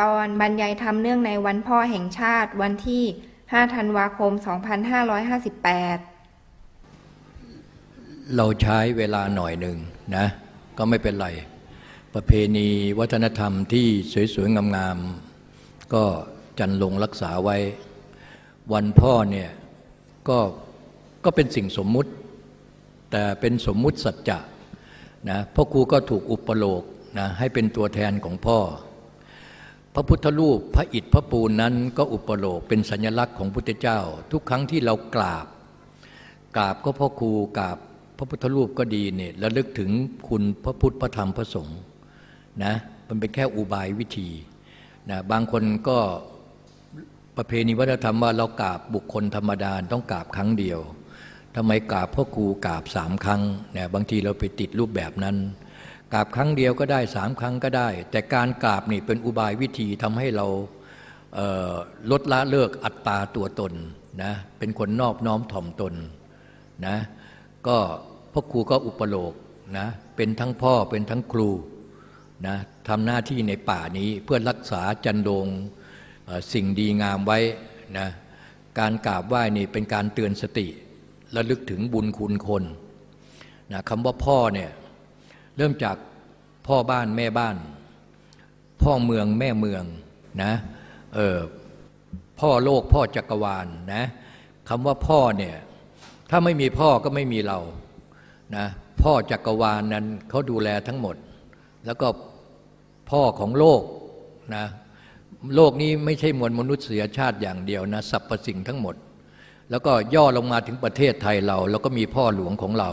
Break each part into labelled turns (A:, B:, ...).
A: ตอนบรรยายธรรมเนื่องในวันพ่อแห่งชาติวันที่ 5 ธันวาคม 2558
B: เราใช้เวลาหน่อยหนึ่งนะ ก็ไม่เป็นไร ประเพณีวัฒนธรรมที่สวยๆ งามๆ ก็จันลงรักษาไว้ วันพ่อเนี่ยก็ก็เป็นสิ่งสมมุติ แต่เป็นสมมุติสัจจะนะพ่อครูก็ถูกอุปโลกนะให้เป็นตัวแทนของพ่อ พระพุทธรูปพระอิฐพระปูนนั้นก็อุปโลกเป็นสัญลักษณ์ของพุทธเจ้า ทุกครั้งที่เรากราบ กราบก็พ่อครูกราบพระพุทธรูปก็ดีเนี่ยระลึกถึงคุณพระพุทธพระธรรมพระสงฆ์นะมันเป็นแค่อุบายวิธีนะบางคนก็ประเพณีวัฒนธรรมว่าเรากราบบุคคลธรรมดาต้องกราบครั้งเดียวทำไมกราบพ่อครูกราบสามครั้งเนี่ยบางทีเราไปติดรูปแบบนั้น กราบครั้งเดียวก็ได้สามครั้งก็ได้ แต่การกราบนี่เป็นอุบายวิธีทำให้เราลดละเลิกอัตตาตัวตนนะเป็นคนนอบน้อมถ่อมตนนะก็พ่อครูก็อุปโลกนะเป็นทั้งพ่อเป็นทั้งครูนะทำหน้าที่ในป่านี้เพื่อรักษาจันโดงสิ่งดีงามไว้นะการกราบไหว้นี่เป็นการเตือนสติระลึกถึงบุญคุณคนนะคำว่าพ่อเนี่ย เริ่มจากพ่อบ้านแม่บ้าน พ่อเมืองแม่เมืองนะเออพ่อโลกพ่อจักรวาลนะคำว่าพ่อเนี่ยถ้าไม่มีพ่อก็ไม่มีเรานะพ่อจักรวาลนั้นเขาดูแลทั้งหมด แล้วก็พ่อของโลกนะโลกนี้ไม่ใช่มวลมนุษยชาติอย่างเดียวนะสรรพสิ่งทั้งหมด แล้วก็ย่อลงมาถึงประเทศไทยเรา แล้วก็มีพ่อหลวงของเรา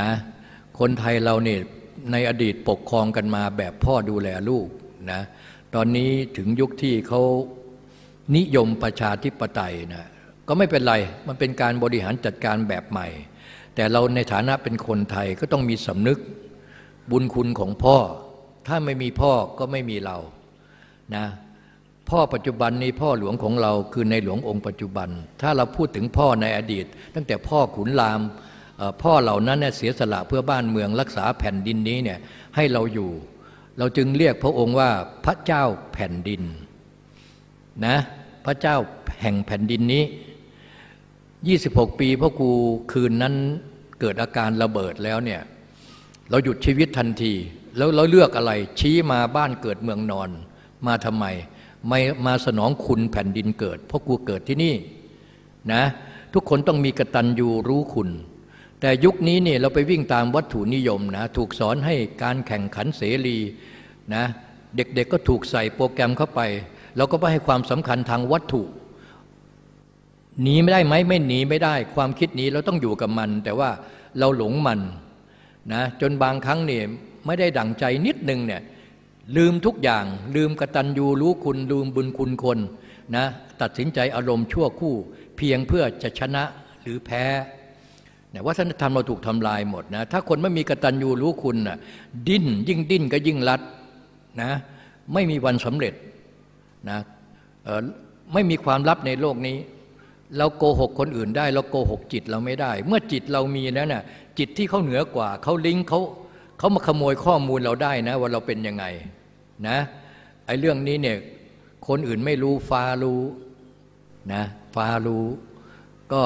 B: นะ คนไทยเราเนี่ยในอดีตปกครองกันมาแบบพ่อดูแลลูกนะตอนนี้ถึงยุคที่เขานิยมประชาธิปไตยนะก็ไม่เป็นไร มันเป็นการบริหารจัดการแบบใหม่ แต่เราในฐานะเป็นคนไทยก็ต้องมีสำนึกบุญคุณของพ่อ ถ้าไม่มีพ่อก็ไม่มีเรานะพ่อปัจจุบันนี้พ่อหลวงของเราคือในหลวงองค์ปัจจุบัน ถ้าเราพูดถึงพ่อในอดีต ตั้งแต่พ่อขุนราม พ่อเหล่านั้นเนี่ยเสียสละเพื่อบ้านเมืองรักษาแผ่นดินนี้เนี่ยให้เราอยู่ เราจึงเรียกพระองค์ว่าพระเจ้าแผ่นดินนะพระเจ้าแห่งแผ่นดินนี้ 26 ปีพ่อครูคืนนั้นเกิดอาการระเบิดแล้วเนี่ยเราหยุดชีวิตทันที แล้วเราเลือกอะไรชี้มาบ้านเกิดเมืองนอน มาทำไมไมามาสนองคุณแผ่นดินเกิด เพราะกูเกิดที่นี่นะทุกคนต้องมีกตัญญูรู้คุณ แต่ยุคนี้เนี่ยเราไปวิ่งตามวัตถุนิยมนะถูกสอนให้การแข่งขันเสรีนะเด็กๆก็ถูกใส่โปรแกรมเข้าไปเราก็ไปให้ความสำคัญทางวัตถุหนีไม่ได้ไหมไม่หนีไม่ได้ ความคิดนี้เราต้องอยู่กับมัน แต่ว่าเราหลงมันนะจนบางครั้งเนี่ยไม่ได้ดั่งใจนิดนึงเนี่ยลืมทุกอย่าง ลืมกตัญญูรู้คุณลืมบุญคุณคนนะตัดสินใจอารมณ์ชั่วคู่ เพียงเพื่อจะชนะหรือแพ้ เนี่ยวัฒนธรรมเราถูกทำลายหมดนะถ้าคนไม่มีกตัญญูรู้คุณนะดิ้นยิ่งดิ้นก็ยิ่งรัดนะไม่มีวันสำเร็จนะไม่มีความลับในโลกนี้ เราโกหกคนอื่นได้ เราโกหกจิตเราไม่ได้ เมื่อจิตเรามีแล้วนะ่ะจิตที่เขาเหนือกว่าเขาลิงเขาเขามาขโมยข้อมูลเราได้นะ ว่าเราเป็นยังไงนะไอ้เรื่องนี้เนี่ยคนอื่นไม่รู้ฟ้ารู้นะฟ้ารู้ก็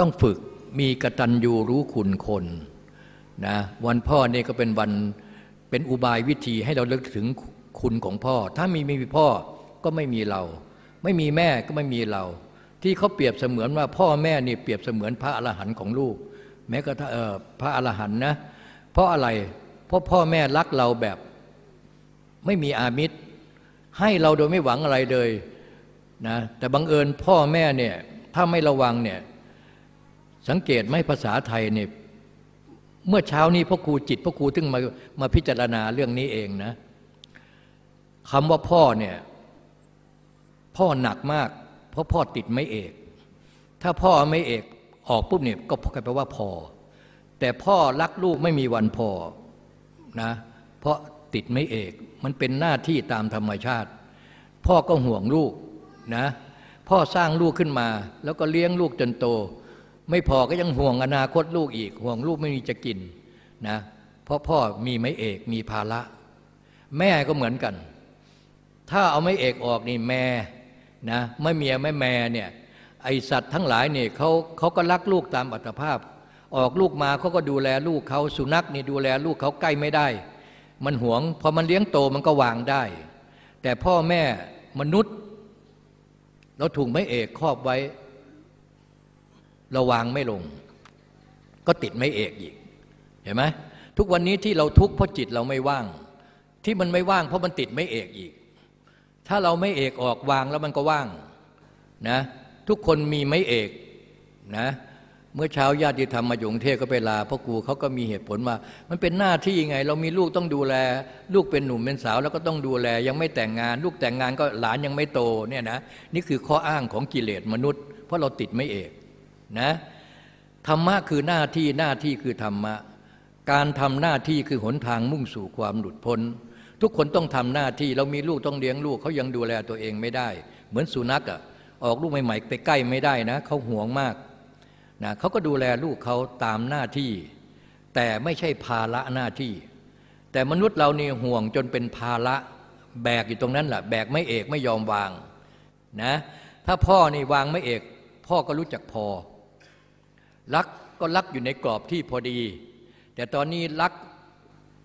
B: ต้องฝึกมีกตัญญูรู้คุณคนนะวันพ่อเนี่ยก็เป็นวันเป็นอุบายวิธีให้เราเลิกถึงคุณของพ่อ ถ้ามีไม่มีพ่อก็ไม่มีเรา ไม่มีแม่ก็ไม่มีเรา ที่เขาเปรียบเสมือนว่าพ่อแม่นี่เปรียบเสมือนพระอรหันต์ของลูก แม้กระทั่งพระอรหันต์นะเพราะอะไรเพราะพ่อแม่รักเราแบบไม่มีอามิตร ให้เราโดยไม่หวังอะไรเลยนะแต่บังเอิญพ่อแม่เนี่ยถ้าไม่ระวังเนี่ย สังเกตไหมภาษาไทยเนี่ยเมื่อเช้านี้พ่อครูจิตพ่อครูถึงมามาพิจารณาเรื่องนี้เองนะคำว่าพ่อเนี่ยพ่อหนักมาก เพราะพ่อติดไม่เอก ถ้าพ่อไม่เอกออกปุ๊บเนี่ยก็แปลว่าพอ แต่พ่อรักลูกไม่มีวันพอนะเพราะติดไม่เอกมันเป็นหน้าที่ตามธรรมชาติ พ่อก็ห่วงลูกนะพ่อสร้างลูกขึ้นมา แล้วก็เลี้ยงลูกจนโต ไม่พอก็ยังห่วงอนาคตลูกอีก ห่วงลูกไม่มีจะกินนะเพราะพ่อมีไม่เอกมีภาระ แม่ก็เหมือนกัน ถ้าเอาไม่เอกออกนี่แม่นะไม่เมียไม่แม่เนี่ยไอสัตว์ทั้งหลายเนี่ยเขาเขาก็รักลูกตามอัตภาพ ออกลูกมาเขาก็ดูแลลูกเขาสุนัขนี่ดูแลลูกเขาใกล้ไม่ได้ มันหวงพอมันเลี้ยงโตมันก็วางได้ แต่พ่อแม่มนุษย์ เราถูกไม่เอกครอบไว้ เราวางไม่ลง ก็ติดไม่เอกอีก เห็นไหมทุกวันนี้ที่เราทุกข์เพราะจิตเราไม่ว่าง ที่มันไม่ว่างเพราะมันติดไม่เอกอีก ถ้าเราไม่เอกออกวางแล้วมันก็ว่างนะทุกคนมีไม่เอกนะเมื่อเช้าญาติธรรมมาอยู่กรุงเทพก็ไปลาพ่อครูเขาก็มีเหตุผลมามันเป็นหน้าที่ยังไง เรามีลูกต้องดูแล ลูกเป็นหนุ่มเป็นสาว แล้วก็ต้องดูแล ยังไม่แต่งงาน ลูกแต่งงานก็หลานยังไม่โตเนี่ยนะนี่คือข้ออ้างของกิเลสมนุษย์ เพราะเราติดไม่เอก นะธรรมะคือหน้าที่หน้าที่คือธรรมะ การทำหน้าที่คือหนทางมุ่งสู่ความหลุดพ้น ทุกคนต้องทำหน้าที่เรามีลูกต้องเลี้ยงลูกเขายังดูแลตัวเองไม่ได้ เหมือนสุนัขอะออกลูกใหม่ๆไปใกล้ไม่ได้นะเขาห่วงมากนะเขาก็ดูแลลูกเขาตามหน้าที่ แต่ไม่ใช่ภาระหน้าที่ แต่มนุษย์เรานี่ห่วงจนเป็นภาระแบกอยู่ตรงนั้นแหละแบกไม่เอกไม่ยอมวางนะถ้าพ่อนี่วางไม่เอก พ่อก็รู้จักพอ รักก็รักอยู่ในกรอบที่พอดี แต่ตอนนี้รัก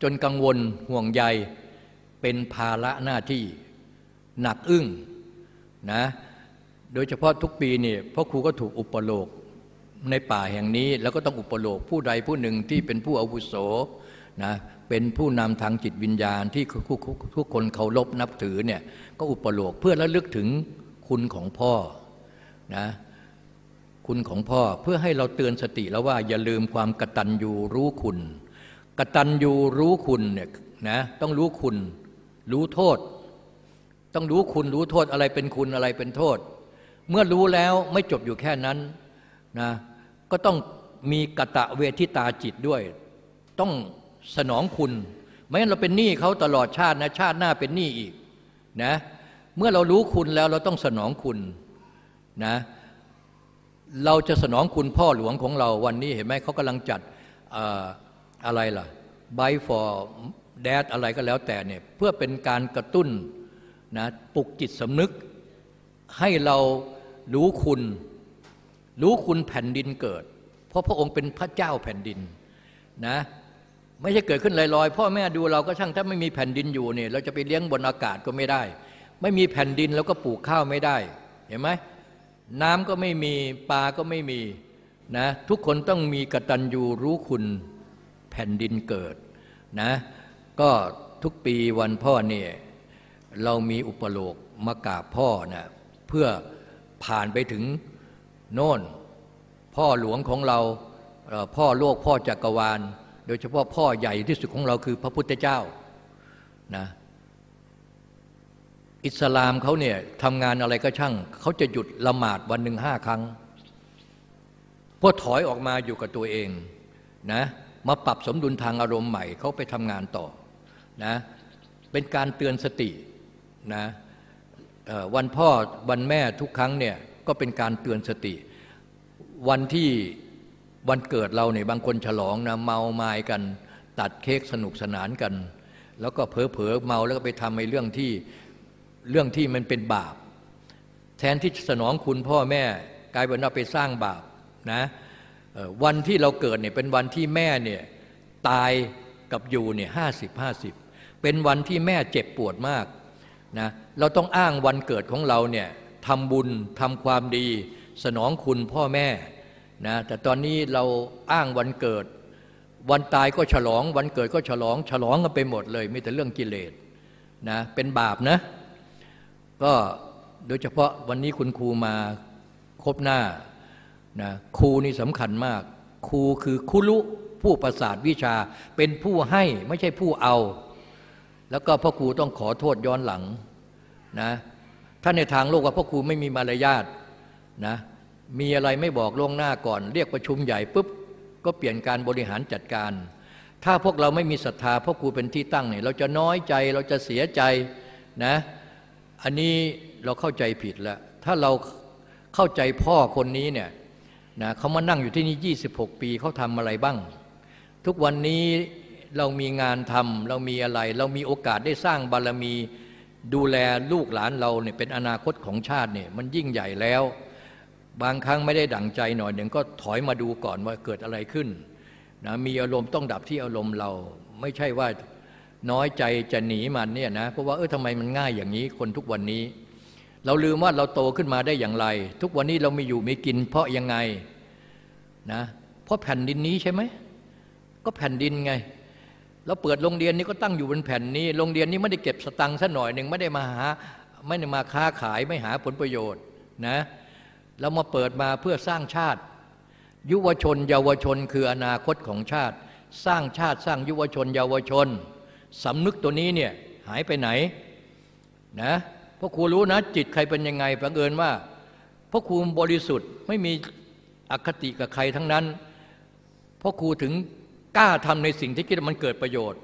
B: จนกังวลห่วงใยเป็นภาระหน้าที่หนักอึ้งนะโดยเฉพาะทุกปีนี่พ่อครูก็ถูกอุปโลกในป่าแห่งนี้ แล้วก็ต้องอุปโลกผู้ใดผู้หนึ่งที่เป็นผู้อาวุโสนะเป็นผู้นำทางจิตวิญญาณที่ทุกคนเคารพนับถือเนี่ยก็อุปโลกเพื่อระลึกถึงคุณของพ่อนะ คุณของพ่อเพื่อให้เราเตือนสติแล้วว่าอย่าลืมความกตัญญูรู้คุณ กตัญญูรู้คุณเนี่ยนะต้องรู้คุณ รู้โทษ ต้องรู้คุณรู้โทษอะไรเป็นคุณอะไรเป็นโทษ เมื่อรู้แล้วไม่จบอยู่แค่นั้นนะก็ต้องมีกะตะเวทิตาจิตด้วย ต้องสนองคุณไม่งั้นเราเป็นหนี้เขาตลอดชาตินะชาติหน้าเป็นหนี้อีกนะเมื่อเรารู้คุณแล้วเราต้องสนองคุณนะ เราจะสนองคุณพ่อหลวงของเราวันนี้เห็นไหมเขากำลังจัดอะไรล่ะ Buy for Dad อะไรก็แล้วแต่เนี่ยเพื่อเป็นการกระตุ้นนะปลุกจิตสำนึก ให้เรารู้คุณ รู้คุณแผ่นดินเกิด เพราะพระองค์เป็นพระเจ้าแผ่นดินนะไม่ใช่เกิดขึ้นลอยๆพ่อแม่ดูเราก็ช่างถ้าไม่มีแผ่นดินอยู่เนี่ยเราจะไปเลี้ยงบนอากาศก็ไม่ได้ ไม่มีแผ่นดินแล้วก็ปลูกข้าวไม่ได้เห็นไหม น้ำก็ไม่มีปลาก็ไม่มีนะทุกคนต้องมีกตัญญูรู้คุณแผ่นดินเกิดนะก็ทุกปีวันพ่อเนี่ยเรามีอุปโลกมากราบพ่อนะเพื่อผ่านไปถึงโน่น พ่อหลวงของเราพ่อโลกพ่อจักรวาล โดยเฉพาะพ่อใหญ่ที่สุดของเราคือพระพุทธเจ้านะ อิสลามเขาเนี่ยทำงานอะไรก็ช่างเขาจะหยุดละหมาดวันหนึ่งห้าครั้งพอถอยออกมาอยู่กับตัวเองนะมาปรับสมดุลทางอารมณ์ใหม่เขาไปทำงานต่อนะเป็นการเตือนสตินะวันพ่อวันแม่ทุกครั้งเนี่ยก็เป็นการเตือนสติ วันที่วันเกิดเราเนี่ยบางคนฉลองนะเมาไม้กัน ตัดเค้กสนุกสนานกัน แล้วก็เผลอเผลอเมาแล้วก็ไปทำในเรื่องที่ เรื่องที่มันเป็นบาป แทนที่สนองคุณพ่อแม่กลายเป็นว่าไปสร้างบาปนะวันที่เราเกิดเนี่ยเป็นวันที่แม่เนี่ยตายกับอยู่เนี่ยห้าสิบห้าสิบเป็นวันที่แม่เจ็บปวดมากนะเราต้องอ้างวันเกิดของเราเนี่ยทำบุญทำความดี สนองคุณพ่อแม่นะแต่ตอนนี้เราอ้างวันเกิด วันตายก็ฉลอง วันเกิดก็ฉลอง ฉลองกันไปหมดเลยมีแต่เรื่องกิเลสนะเป็นบาปนะ ก็โดยเฉพาะวันนี้คุณครูมาครบหน้านะครูนี่สำคัญมาก ครูคือคุรุผู้ประสาทวิชาเป็นผู้ให้ไม่ใช่ผู้เอา แล้วก็พ่อครูต้องขอโทษย้อนหลังนะถ้าในทางโลกว่าพ่อครูไม่มีมารยาทนะมีอะไรไม่บอกล่วงหน้าก่อน เรียกประชุมใหญ่ปุ๊บก็เปลี่ยนการบริหารจัดการ ถ้าพวกเราไม่มีศรัทธาพ่อครูเป็นที่ตั้งเนี่ยเราจะน้อยใจเราจะเสียใจนะ อันนี้เราเข้าใจผิดแล้ว ถ้าเราเข้าใจพ่อคนนี้เนี่ยนะเขามานั่งอยู่ที่นี่ 26 ปีเขาทำอะไรบ้าง ทุกวันนี้เรามีงานทำเรามีอะไร เรามีโอกาสได้สร้างบารมีดูแลลูกหลานเราเนี่ยเป็นอนาคตของชาติเนี่ยมันยิ่งใหญ่แล้ว บางครั้งไม่ได้ดั่งใจหน่อยหนึ่งก็ถอยมาดูก่อนว่าเกิดอะไรขึ้นนะมีอารมณ์ต้องดับที่อารมณ์เรา ไม่ใช่ว่า น้อยใจจะหนีมันเนี่ยนะเพราะว่าเออทำไมมันง่ายอย่างนี้คนทุกวันนี้ เราลืมว่าเราโตขึ้นมาได้อย่างไร ทุกวันนี้เรามีอยู่มีกิน เพราะยังไงนะเพราะแผ่นดินนี้ใช่ไหมก็แผ่นดินไงเราเปิดโรงเรียนนี้ก็ตั้งอยู่บนแผ่นนี้โรงเรียนนี้ไม่ได้เก็บสตังค์สัหน่อยหนึ่งไม่ได้มาหาไม่ได้มาค้าขายไม่หาผลประโยชน์นะเรามาเปิดมาเพื่อสร้างชาติ ยุวชน เยาวชนคืออนาคตของชาติ สร้างชาติสร้างยุวชน เยาวชน สำนึกตัวนี้เนี่ยหายไปไหนนะพราะครูรู้นะ จิตใครเป็นยังไงบังเอิญว่าพราะครูบริสุทธิ์ไม่มีอคติกับใครทั้งนั้นเพราะครูถึงกล้าทำในสิ่งที่คิดว่ามันเกิดประโยชน์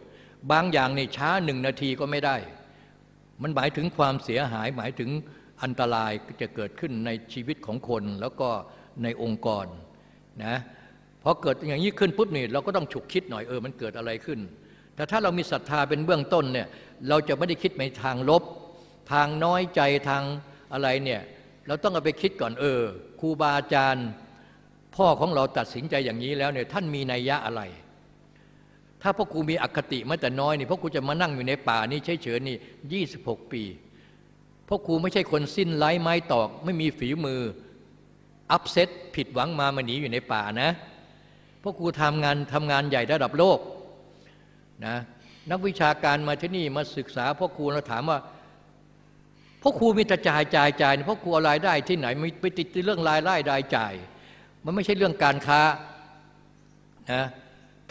B: บางอย่างในช้าหนึ่งนาทีก็ไม่ได้ มันหมายถึงความเสียหาย หมายถึงอันตรายจะเกิดขึ้นในชีวิตของคนแล้วก็ในองค์กรนะพอเกิดอย่างนี้ขึ้นปุ๊บนี่เราก็ต้องฉุกคิดหน่อยเออมันเกิดอะไรขึ้น แต่ถ้าเรามีศรัทธาเป็นเบื้องต้นเนี่ยเราจะไม่ได้คิดในทางลบ ทางน้อยใจทางอะไรเนี่ยเราต้องเอาไปคิดก่อนเออครูบาอาจารย์ พ่อของเราตัดสินใจอย่างนี้แล้วเนี่ยท่านมีนัยยะอะไร ถ้าพ่อครูมีอคติมาแต่น้อยนี่พ่อครูจะมานั่งอยู่ในป่านี้เฉยๆนี่ยี่สิบหกปีพ่อครูไม่ใช่คนสิ้นไร้ไม้ตอก ไม่มีฝีมืออัพเซตผิดหวังมามาหนีอยู่ในป่านะพ่อครูทำงานทำงานใหญ่ระดับโลก นะนักวิชาการมาที่นี่มาศึกษาพ่อครูเราถามว่าพ่อครูมีแต่จ่ายจ่ายจ่ายพ่อครูเอารายได้ที่ไหนไม่ไปติดเรื่องรายได้รายจ่าย มันไม่ใช่เรื่องการค้านะ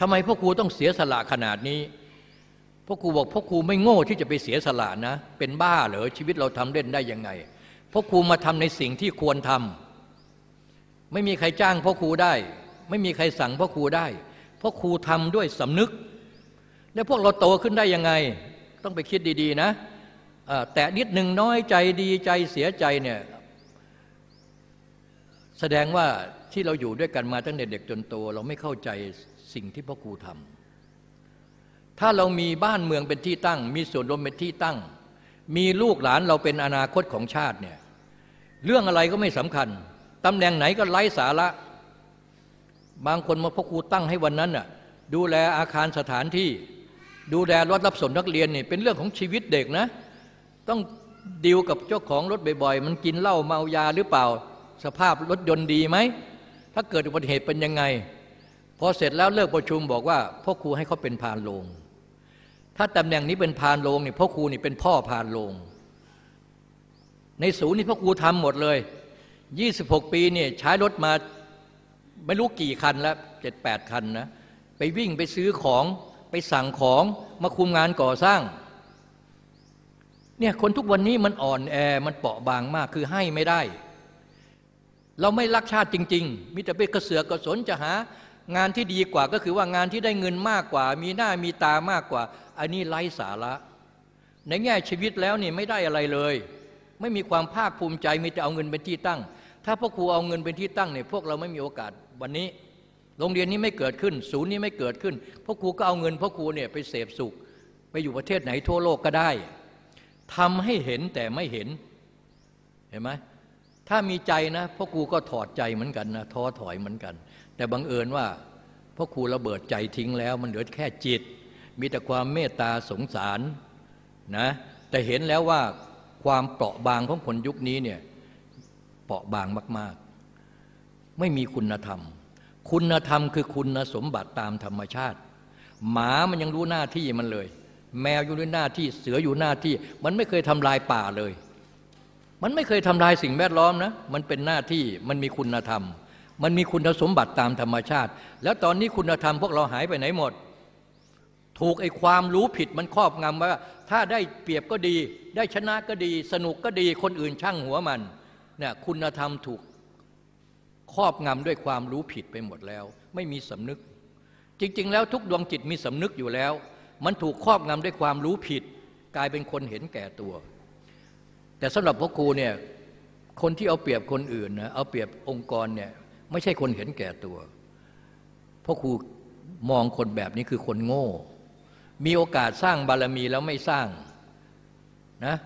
B: ทำไมพ่อครูต้องเสียสละขนาดนี้พ่อครูบอกพ่อครูไม่โง่ที่จะไปเสียสละนะ เป็นบ้าเหรอชีวิตเราทำเล่นได้ยังไงพ่อครูมาทำในสิ่งที่ควรทำไม่มีใครจ้างพ่อครูได้ ไม่มีใครสั่งพ่อครูได้พ่อครูทำด้วยสำนึก แล้วพวกเราโตขึ้นได้ยังไง ต้องไปคิดดี ๆ นะแต่นิดหนึ่งน้อยใจดีใจเสียใจเนี่ยแสดงว่าที่เราอยู่ด้วยกันมาตั้งแต่เด็กจนโต เราไม่เข้าใจสิ่งที่พ่อครูทำถ้าเรามีบ้านเมืองเป็นที่ตั้ง มีส่วนรวมเป็นที่ตั้ง มีลูกหลานเราเป็นอนาคตของชาติเนี่ยเรื่องอะไรก็ไม่สำคัญตำแหน่งไหนก็ไร้สาระ บางคนมาพ่อครูตั้งให้วันนั้นน่ะดูแลอาคารสถานที่ ดูแลรถรับส่งนักเรียนนี่เป็นเรื่องของชีวิตเด็กนะ ต้องดีลกับเจ้าของรถบ่อยๆ มันกินเหล้าเมายาหรือเปล่า สภาพรถยนต์ดีไหม ถ้าเกิดอุบัติเหตุเป็นยังไง พอเสร็จแล้วเลิกประชุมบอกว่าพ่อครูให้เขาเป็นพานโรงถ้าตำแหน่งนี้เป็นพานโรงนี่พ่อครูนี่เป็นพ่อพานโรงในศูนย์นี่พ่อครูทำหมดเลยยี่สิบหกปีเนี่ยใช้รถมาไม่รู้กี่คันแล้วเจ็ดแปดคันนะไปวิ่งไปซื้อของ ไปสั่งของมาคุมงานก่อสร้างเนี่ยคนทุกวันนี้มันอ่อนแอมันเปราะบางมากคือให้ไม่ได้ เราไม่รักชาติจริง ๆ มิแต่ไปกระเสือกกระสนจะหางานที่ดีกว่าก็คือว่างานที่ได้เงินมากกว่า มีหน้ามีตามากกว่า อันนี้ไร้สาระ ในแง่ชีวิตแล้วนี่ไม่ได้อะไรเลย ไม่มีความภาคภูมิใจมีแต่เอาเงินเป็นที่ตั้ง ถ้าพ่อครูเอาเงินเป็นที่ตั้งเนี่ยพวกเราไม่มีโอกาสวันนี้ โรงเรียนนี้ไม่เกิดขึ้น ศูนย์นี้ไม่เกิดขึ้นพ่อครูก็เอาเงินพ่อครูเนี่ยไปเสพสุข ไปอยู่ประเทศไหนทั่วโลกก็ได้ทำให้เห็นแต่ไม่เห็นเห็นไหมถ้ามีใจนะพ่อครูก็ถอดใจเหมือนกันนะท้อถอยเหมือนกัน แต่บังเอิญว่าพ่อครูระเบิดใจทิ้งแล้วมันเหลือแค่จิต มีแต่ความเมตตาสงสารนะแต่เห็นแล้วว่าความเปราะบางของคนยุคนี้เนี่ยเปราะบางมาก ๆ ไม่มีคุณธรรม คุณธรรมคือคุณสมบัติตามธรรมชาติ หมามันยังรู้หน้าที่มันเลย แมวอยู่ในหน้าที่เสืออยู่หน้าที่ มันไม่เคยทำลายป่าเลย มันไม่เคยทำลายสิ่งแวดล้อมนะมันเป็นหน้าที่มันมีคุณธรรม มันมีคุณสมบัติตามธรรมชาติ แล้วตอนนี้คุณธรรมพวกเราหายไปไหนหมด ถูกไอ้ความรู้ผิดมันครอบงำว่าถ้าได้เปรียบก็ดี ได้ชนะก็ดี สนุกก็ดีคนอื่นช่างหัวมันเนี่ยคุณธรรมถูก ครอบงำด้วยความรู้ผิดไปหมดแล้ว ไม่มีสำนึก จริง ๆ แล้วทุกดวงจิตมีสำนึกอยู่แล้ว มันถูกครอบงำด้วยความรู้ผิด กลายเป็นคนเห็นแก่ตัว แต่สำหรับพวกครูเนี่ยคนที่เอาเปรียบคนอื่นนะเอาเปรียบองค์กรเนี่ยไม่ใช่คนเห็นแก่ตัวพราะครูมองคนแบบนี้คือคนโง่ มีโอกาสสร้างบารมีแล้วไม่สร้างนะ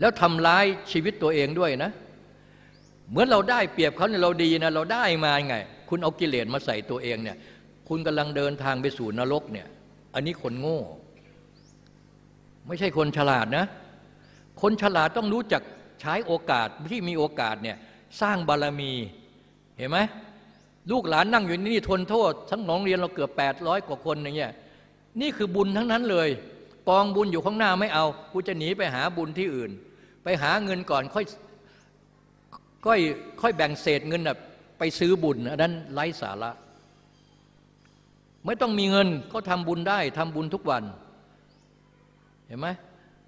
B: แล้วทำร้ายชีวิตตัวเองด้วยนะ เหมือนเราได้เปรียบเขาเนี่ยเราดีนะเราได้มาไง คุณเอากิเลสมาใส่ตัวเองเนี่ย คุณกำลังเดินทางไปสู่นรกเนี่ย อันนี้คนโง่ ไม่ใช่คนฉลาดนะ คนฉลาดต้องรู้จักใช้โอกาสที่มีโอกาสเนี่ยสร้างบารมีเห็นไหมลูกหลานนั่งอยู่นี่ทนโทษ ทั้งน้องเรียนเราเกือบ 800 กว่าคนอย่างเงี้ยนี่คือบุญทั้งนั้นเลย กองบุญอยู่ข้างหน้าไม่เอา กูจะหนีไปหาบุญที่อื่น ไปหาเงินก่อนค่อย ค่อยค่อยแบ่งเศษเงินไปซื้อบุญอันนั้นไร้สาระ ไม่ต้องมีเงินก็ทำบุญได้ทำบุญทุกวัน เห็นไหม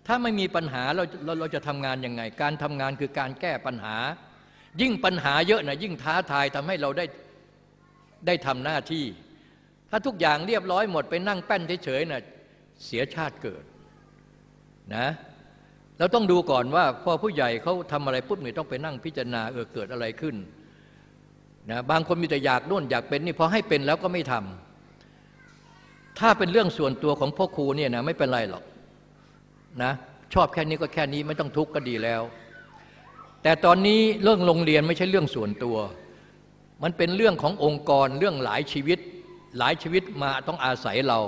B: ถ้าไม่มีปัญหาเราเราเราจะทำงานยังไง การทำงานคือการแก้ปัญหา ยิ่งปัญหาเยอะนะยิ่งท้าทายทำให้เราได้ได้ทำหน้าที่ ถ้าทุกอย่างเรียบร้อยหมดไปนั่งแป้นเฉยๆนะ่ะเสียชาติเกิดนะ เราต้องดูก่อนว่าพอผู้ใหญ่เขาทำอะไรปุ๊บเนี่ยต้องไปนั่งพิจารณาเออเกิดอะไรขึ้นนะบางคนมีแต่อยากโน่นอยากเป็นนี่พอให้เป็นแล้วก็ไม่ทำถ้าเป็นเรื่องส่วนตัวของพ่อครูเนี่ยนะไม่เป็นไรหรอกนะชอบแค่นี้ก็แค่นี้ไม่ต้องทุกข์ก็ดีแล้ว แต่ตอนนี้เรื่องโรงเรียนไม่ใช่เรื่องส่วนตัว มันเป็นเรื่องขององค์กรเรื่องหลายชีวิต หลายชีวิตมาต้องอาศัยเรา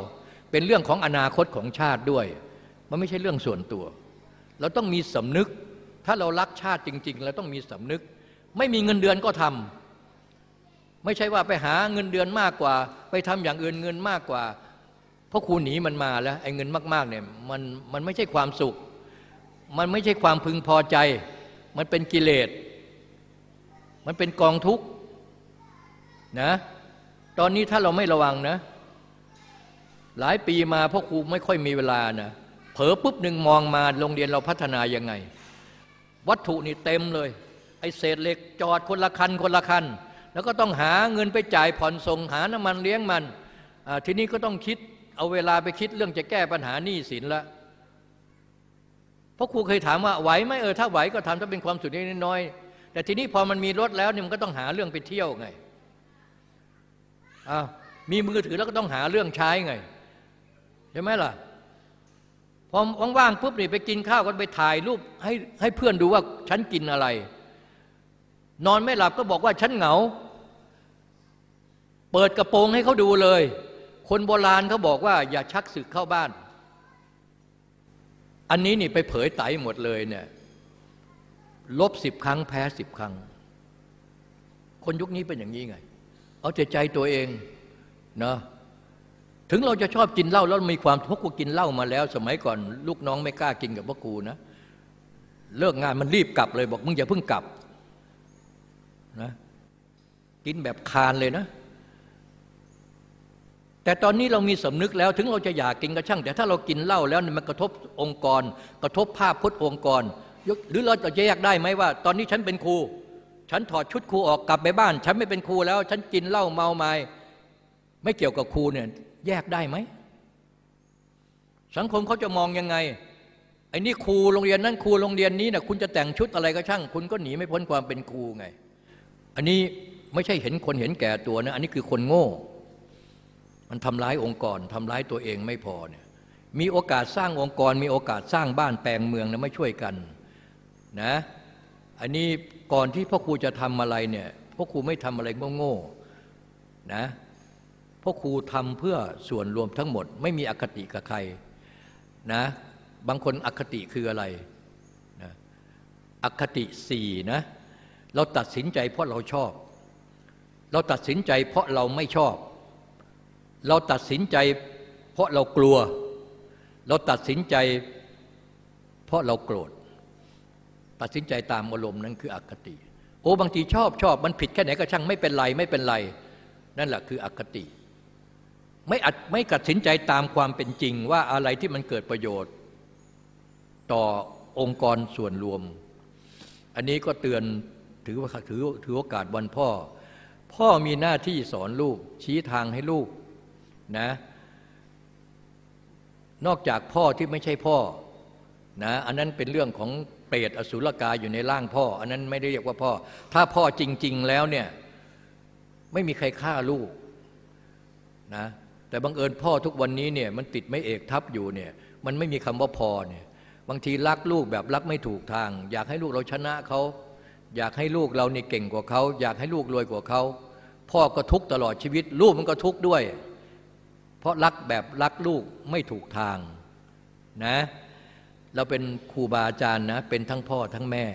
B: เป็นเรื่องของอนาคตของชาติด้วย มันไม่ใช่เรื่องส่วนตัว เราต้องมีสำนึก ถ้าเรารักชาติจริง ๆ เราต้องมีสำนึก ไม่มีเงินเดือนก็ทำไม่ใช่ว่าไปหาเงินเดือนมากกว่า ไปทำอย่างอื่นเงินมากกว่า เพราะครูหนีมันมาแล้วไอ้เงินมากๆเนี่ยมันมันไม่ใช่ความสุข มันไม่ใช่ความพึงพอใจ มันเป็นกิเลส มันเป็นกองทุกข์นะตอนนี้ถ้าเราไม่ระวังนะ หลายปีมาพ่อครูไม่ค่อยมีเวลานะ เผลอปุ๊บหนึ่งมองมาโรงเรียนเราพัฒนายังไง วัตถุนี่เต็มเลย ไอ้เศษเหล็กจอดคนละคันคนละคัน แล้วก็ต้องหาเงินไปจ่ายผ่อนส่งหาน้ำมันเลี้ยงมัน ทีนี้ก็ต้องคิดเอาเวลาไปคิดเรื่องจะแก้ปัญหาหนี้สินละเพราะครูเคยถามว่าไหวไหมเออถ้าไหวก็ทำถ้าเป็นความสุขนิดน้อยแต่ทีนี้พอมันมีรถแล้วเนี่ยมันก็ต้องหาเรื่องไปเที่ยวไงมีมือถือแล้วก็ต้องหาเรื่องใช้ไงใช่ไหมล่ะ พอว่างๆปุ๊บนี่ไปกินข้าวกันไปถ่ายรูปให้ให้เพื่อนดูว่าฉันกินอะไร นอนไม่หลับก็บอกว่าฉันเหงา เปิดกระโปรงให้เขาดูเลย คนโบราณเขาบอกว่า อย่าชักศึกเข้าบ้าน อันนี้นี่ไปเผยไตหมดเลยเนี่ยลบสิบครั้งแพ้สิบครั้ง คนยุคนี้เป็นอย่างนี้ไง เอาใจใจตัวเองเนาะ ถึงเราจะชอบกินเหล้าแล้วมีความพวกกูกินเหล้ามาแล้ว สมัยก่อนลูกน้องไม่กล้ากินกับพวกกูนะ เลิกงานมันรีบกลับเลยบอกมึงอย่าเพิ่งกลับนะกินแบบคานเลยนะ แต่ตอนนี้เรามีสำนึกแล้วถึงเราจะอยากกินก็ช่าง แต่ถ้าเรากินเหล้าแล้วมันกระทบองค์กร กระทบภาพพจน์องค์กร หรือเราจะแยกได้ไหมว่า ตอนนี้ฉันเป็นครูฉันถอดชุดครูออกกลับไปบ้าน ฉันไม่เป็นครูแล้ว ฉันกินเหล้าเมาไม้ไม่เกี่ยวกับครูเนี่ย แยกได้ไหม สังคมเขาจะมองยังไงไอ้นี่ครูโรงเรียนนั้นครูโรงเรียนนี้นะคุณจะแต่งชุดอะไรก็ช่าง คุณก็หนีไม่พ้นความเป็นครูไง อันนี้ไม่ใช่เห็นคนเห็นแก่ตัวนะ อันนี้คือคนโง่ มันทำร้ายองค์กรทำร้ายตัวเองไม่พอเนี่ยมีโอกาสสร้างองค์กร มีโอกาสสร้างบ้านแปลงเมืองนะไม่ช่วยกันนะ อันนี้ก่อนที่พ่อครูจะทำอะไรเนี่ยพ่อครูไม่ทำอะไรโง่ๆนะ พราะครูทำเพื่อส่วนรวมทั้งหมด ไม่มีอคติกับใครนะบางคนอคติคืออะไรนะอคติสี่นะเราตัดสินใจเพราะเราชอบ เราตัดสินใจเพราะเราไม่ชอบ เราตัดสินใจเพราะเรากลัว เราตัดสินใจเพราะเราโกรธ ตัดสินใจตามอารมณ์นั้นคืออคติ โอ้บางทีชอบชอบมันผิดแค่ไหนก็ช่างไม่เป็นไรไม่เป็นไรนั่นแหละคืออคติ ไม่อัดไม่ตัดสินใจตามความเป็นจริงว่าอะไรที่มันเกิดประโยชน์ ต่อองค์กรส่วนรวม อันนี้ก็เตือนถือว่าถือถือโอกาสวันพ่อ พ่อมีหน้าที่สอนลูก ชี้ทางให้ลูกนะนอกจากพ่อที่ไม่ใช่พ่อนะอันนั้นเป็นเรื่องของเปรตอสุรกายอยู่ในร่างพ่อ อันนั้นไม่ได้เรียกว่าพ่อ ถ้าพ่อจริง ๆ แล้วเนี่ยไม่มีใครฆ่าลูกนะ แต่บังเอิญพ่อทุกวันนี้เนี่ยมันติดไม่เอกทับอยู่เนี่ยมันไม่มีคำว่าพอเนี่ยบางทีรักลูกแบบรักไม่ถูกทาง อยากให้ลูกเราชนะเขาอยากให้ลูกเรานี่เก่งกว่าเขาอยากให้ลูกรวยกว่าเขาพ่อก็ทุกตลอดชีวิต ลูกมันก็ทุกด้วย เพราะรักแบบรักลูกไม่ถูกทางนะเราเป็นครูบาอาจารย์นะเป็นทั้งพ่อทั้งแม่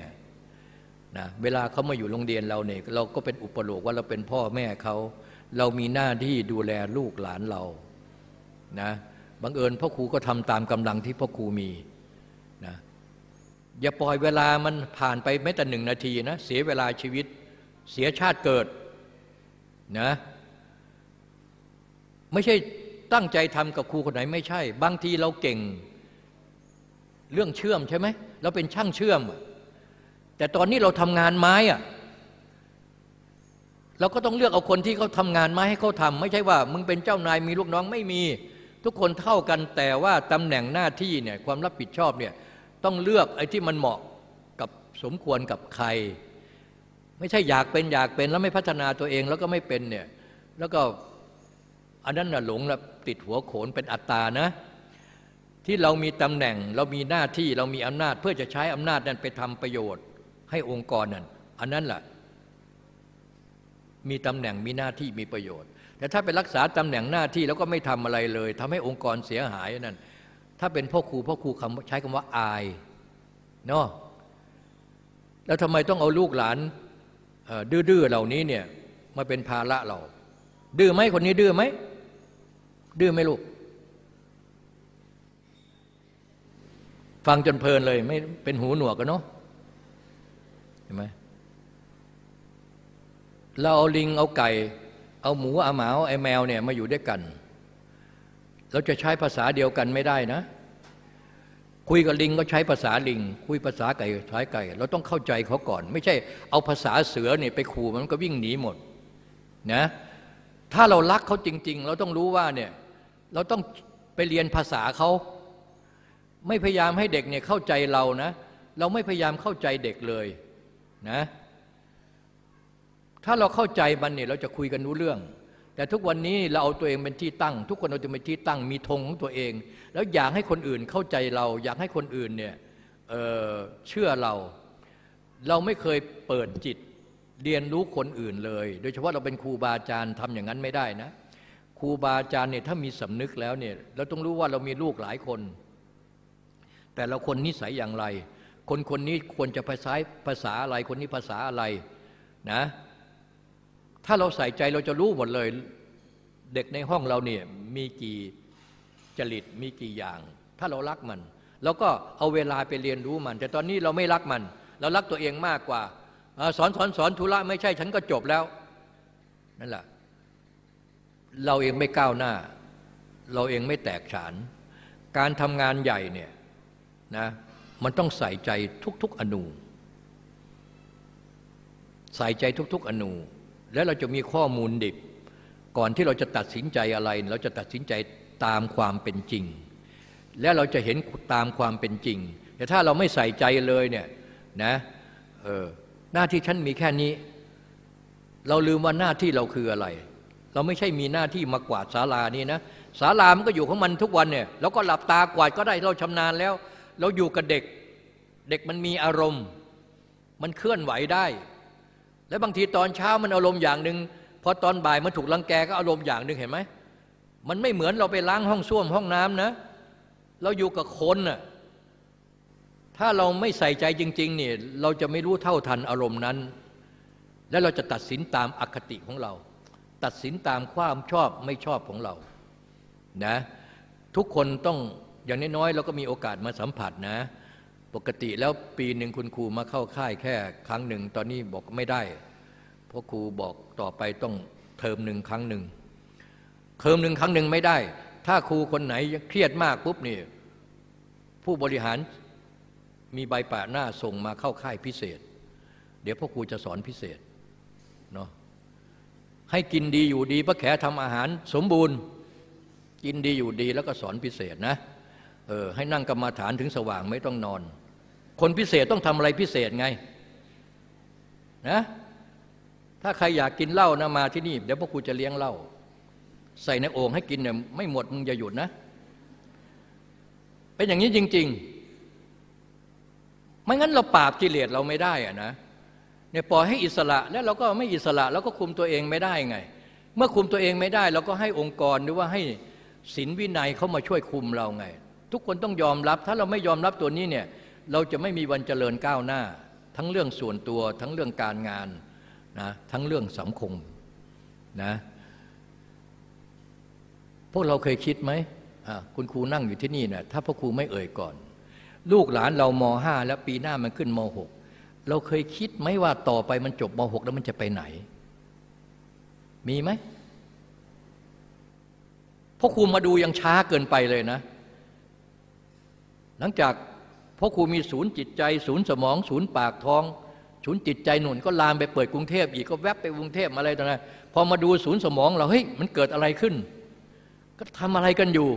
B: นะเวลาเขามาอยู่โรงเรียนเราเนี่ยเราก็เป็นอุปโลกว่าเราเป็นพ่อแม่เขา เรามีหน้าที่ดูแลลูกหลานเรานะบังเอิญพ่อครูก็ทำตามกำลังที่พ่อครูมีนะอย่าปล่อยเวลามันผ่านไปแม้แต่หนึ่งนาทีนะเสียเวลาชีวิตเสียชาติเกิดนะไม่ใช่ตั้งใจทำกับครูคนไหนไม่ใช่ บางทีเราเก่ง เรื่องเชื่อมใช่ไหมเราเป็นช่างเชื่อม แต่ตอนนี้เราทำงานไม้อะ เราก็ต้องเลือกเอาคนที่เขาทำงานม้ให้เขาทำไม่ใช่ว่า มึงเป็นเจ้านายมีลูกน้องไม่มี ทุกคนเท่ากันแต่ว่าตำแหน่งหน้าที่เนี่ยความรับผิดชอบเนี่ยต้องเลือกไอ้ที่มันเหมาะกับสมควรกับใคร ไม่ใช่อยากเป็นอยากเป็นแล้วไม่พัฒนาตัวเองแล้วก็ไม่เป็นเนี่ยแล้วก็อันนั้นน่ะหลงแล้วติดหัวโขนเป็นอัตตานะ ที่เรามีตำแหน่งเรามีหน้าที่เรามีอำนาจ เพื่อจะใช้อำนาจนั้นไปทำประโยชน์ ให้องค์กรนั้นอันนั้นแหละ มีตำแหน่งมีหน้าที่มีประโยชน์ แต่ถ้าไปรักษาตำแหน่งหน้าที่แล้วก็ไม่ทำอะไรเลยทำให้องค์กรเสียหายนั่นถ้าเป็นพ่อครูพ่อครูคำใช้คำว่าอายเนาะแล้วทำไมต้องเอาลูกหลานดื้อๆเหล่านี้เนี่ยมาเป็นภาระเรา ดื้อไหมคนนี้ดื้อไหมดื้อไหมลูก ฟังจนเพลินเลย ไม่เป็นหูหนวกกันเนาะเห็นไหม เราเอาลิงเอาไก่ เอาหมูเอาหมาไอ้แมวเนี่ยมาอยู่ด้วยกัน เราจะใช้ภาษาเดียวกันไม่ได้นะ คุยกับลิงก็ใช้ภาษาลิง คุยภาษาไก่ใช้ไก่ เราต้องเข้าใจเขาก่อน ไม่ใช่เอาภาษาเสือเนี่ยไปขู่มันก็วิ่งหนีหมดนะถ้าเรารักเขาจริง ๆ เราต้องรู้ว่าเนี่ยเราต้องไปเรียนภาษาเขาไม่พยายามให้เด็กเนี่ยเข้าใจเรานะ เราไม่พยายามเข้าใจเด็กเลยนะ ถ้าเราเข้าใจมันเนี่ยเราจะคุยกันรู้เรื่อง แต่ทุกวันนี้เราเอาตัวเองเป็นที่ตั้ง ทุกคนเราจะเป็นที่ตั้งมีธงของตัวเอง แล้วอยากให้คนอื่นเข้าใจเรา อยากให้คนอื่นเนี่ยเเชื่อเรา เราไม่เคยเปิดจิตเรียนรู้คนอื่นเลย โดยเฉพาะเราเป็นครูบาอาจารย์ทำอย่างนั้นไม่ได้นะครูบาอาจารย์เนี่ยถ้ามีสำนึกแล้วเนี่ยเราต้องรู้ว่าเรามีลูกหลายคน แต่ละคนนิสัยอย่างไร คนคนนี้ควรจะภาษาภาษาอะไรคนนี้ภาษาอะไรนะ ถ้าเราใส่ใจเราจะรู้หมดเลย เด็กในห้องเราเนี่ยมีกี่จริตมีกี่อย่าง ถ้าเรารักมันเราก็เอาเวลาไปเรียนรู้มัน แต่ตอนนี้เราไม่รักมัน เรารักตัวเองมากกว่าสอนสอนสอนธุระไม่ใช่ฉันก็จบแล้วนั่นแหละเราเองไม่ก้าวหน้า เราเองไม่แตกฉาน การทำงานใหญ่เนี่ยนะมันต้องใส่ใจทุก ๆอนู ใส่ใจทุก ๆ อนู แล้วเราจะมีข้อมูลดิบ ก่อนที่เราจะตัดสินใจอะไร เราจะตัดสินใจตามความเป็นจริง และเราจะเห็นตามความเป็นจริง แต่ถ้าเราไม่ใส่ใจเลยเนี่ยนะเออหน้าที่ฉันมีแค่นี้ เราลืมว่าหน้าที่เราคืออะไร เราไม่ใช่มีหน้าที่มากวาดศาลานี่นะศาลามันก็อยู่ของมันทุกวันเนี่ยเราก็หลับตากวาดก็ได้เราชำนาญแล้ว เราอยู่กับเด็ก เด็กมันมีอารมณ์ มันเคลื่อนไหวได้ และบางทีตอนเช้ามันอารมณ์อย่างหนึ่งพอตอนบ่ายมันถูกลังแกก็อารมณ์อย่างหนึ่งเห็นไหมมันไม่เหมือนเราไปล้างห้องส้วมห้องน้ำนะ เราอยู่กับคนน่ะถ้าเราไม่ใส่ใจจริง ๆเนี่ยเราจะไม่รู้เท่าทันอารมณ์นั้น และเราจะตัดสินตามอคติของเรา ตัดสินตามความชอบไม่ชอบของเรานะทุกคนต้องอย่างน้อยๆเราก็มีโอกาสมาสัมผัสนะ ปกติแล้วปีหนึ่งคุณครูมาเข้าค่ายแค่ครั้งหนึ่ง ตอนนี้บอกไม่ได้ เพราะครูบอกต่อไปต้องเทอมหนึ่งครั้งหนึ่งเทอมหนึ่งครั้งหนึ่งไม่ได้ ถ้าครูคนไหนเครียดมากปุ๊บนี่ผู้บริหารมีใบป่าหน้าส่งมาเข้าค่ายพิเศษ เดี๋ยวพ่อครูจะสอนพิเศษเนาะให้กินดีอยู่ดีพระแขทำอาหารสมบูรณ์ กินดีอยู่ดีแล้วก็สอนพิเศษนะ เออให้นั่งกรรมาฐานถึงสว่างไม่ต้องนอน คนพิเศษต้องทำอะไรพิเศษไงนะถ้าใครอยากกินเหล้านะมาที่นี่ เดี๋ยวพวกครูจะเลี้ยงเหล้าใส่ในโอ่งให้กินเนี่ยไม่หมดมึงจะหยุดนะ เป็นอย่างนี้จริงไม่งั้นเราปราบกิเลสเราไม่ได้อะนะเนี่ยปล่อยให้อิสระแล้วเราก็ไม่อิสระเราก็คุมตัวเองไม่ได้ไง เมื่อคุมตัวเองไม่ได้ เราก็ให้องค์กรหรือว่าให้ศีลวินัยเขามาช่วยคุมเราไง ทุกคนต้องยอมรับ ถ้าเราไม่ยอมรับตัวนี้เนี่ยเราจะไม่มีวันเจริญก้าวหน้า ทั้งเรื่องส่วนตัวทั้งเรื่องการงานนะทั้งเรื่องสังคมนะพวกเราเคยคิดไหมคุณครูนั่งอยู่ที่นี่เนะ่ยถ้าพ่อครูไม่เอ่ยก่อน ลูกหลานเรามห้าแล้วปีหน้ามันขึ้นมหกเราเคยคิดไหมว่าต่อไปมันจบมหกแล้วมันจะไปไหน มีไหมพ่อครูมาดูยังช้าเกินไปเลยนะ หลังจากพ่อครูมีศูนย์จิตใจ ศูนย์สมอง ศูนย์ปากท้อง ศูนย์จิตใจหนุนก็ลามไปเปิดกรุงเทพอีกก็แวบไปกรุงเทพอะไรต่างๆพอมาดูศูนย์สมองเราเฮ้ยมันเกิดอะไรขึ้น ก็ทำอะไรกันอยู่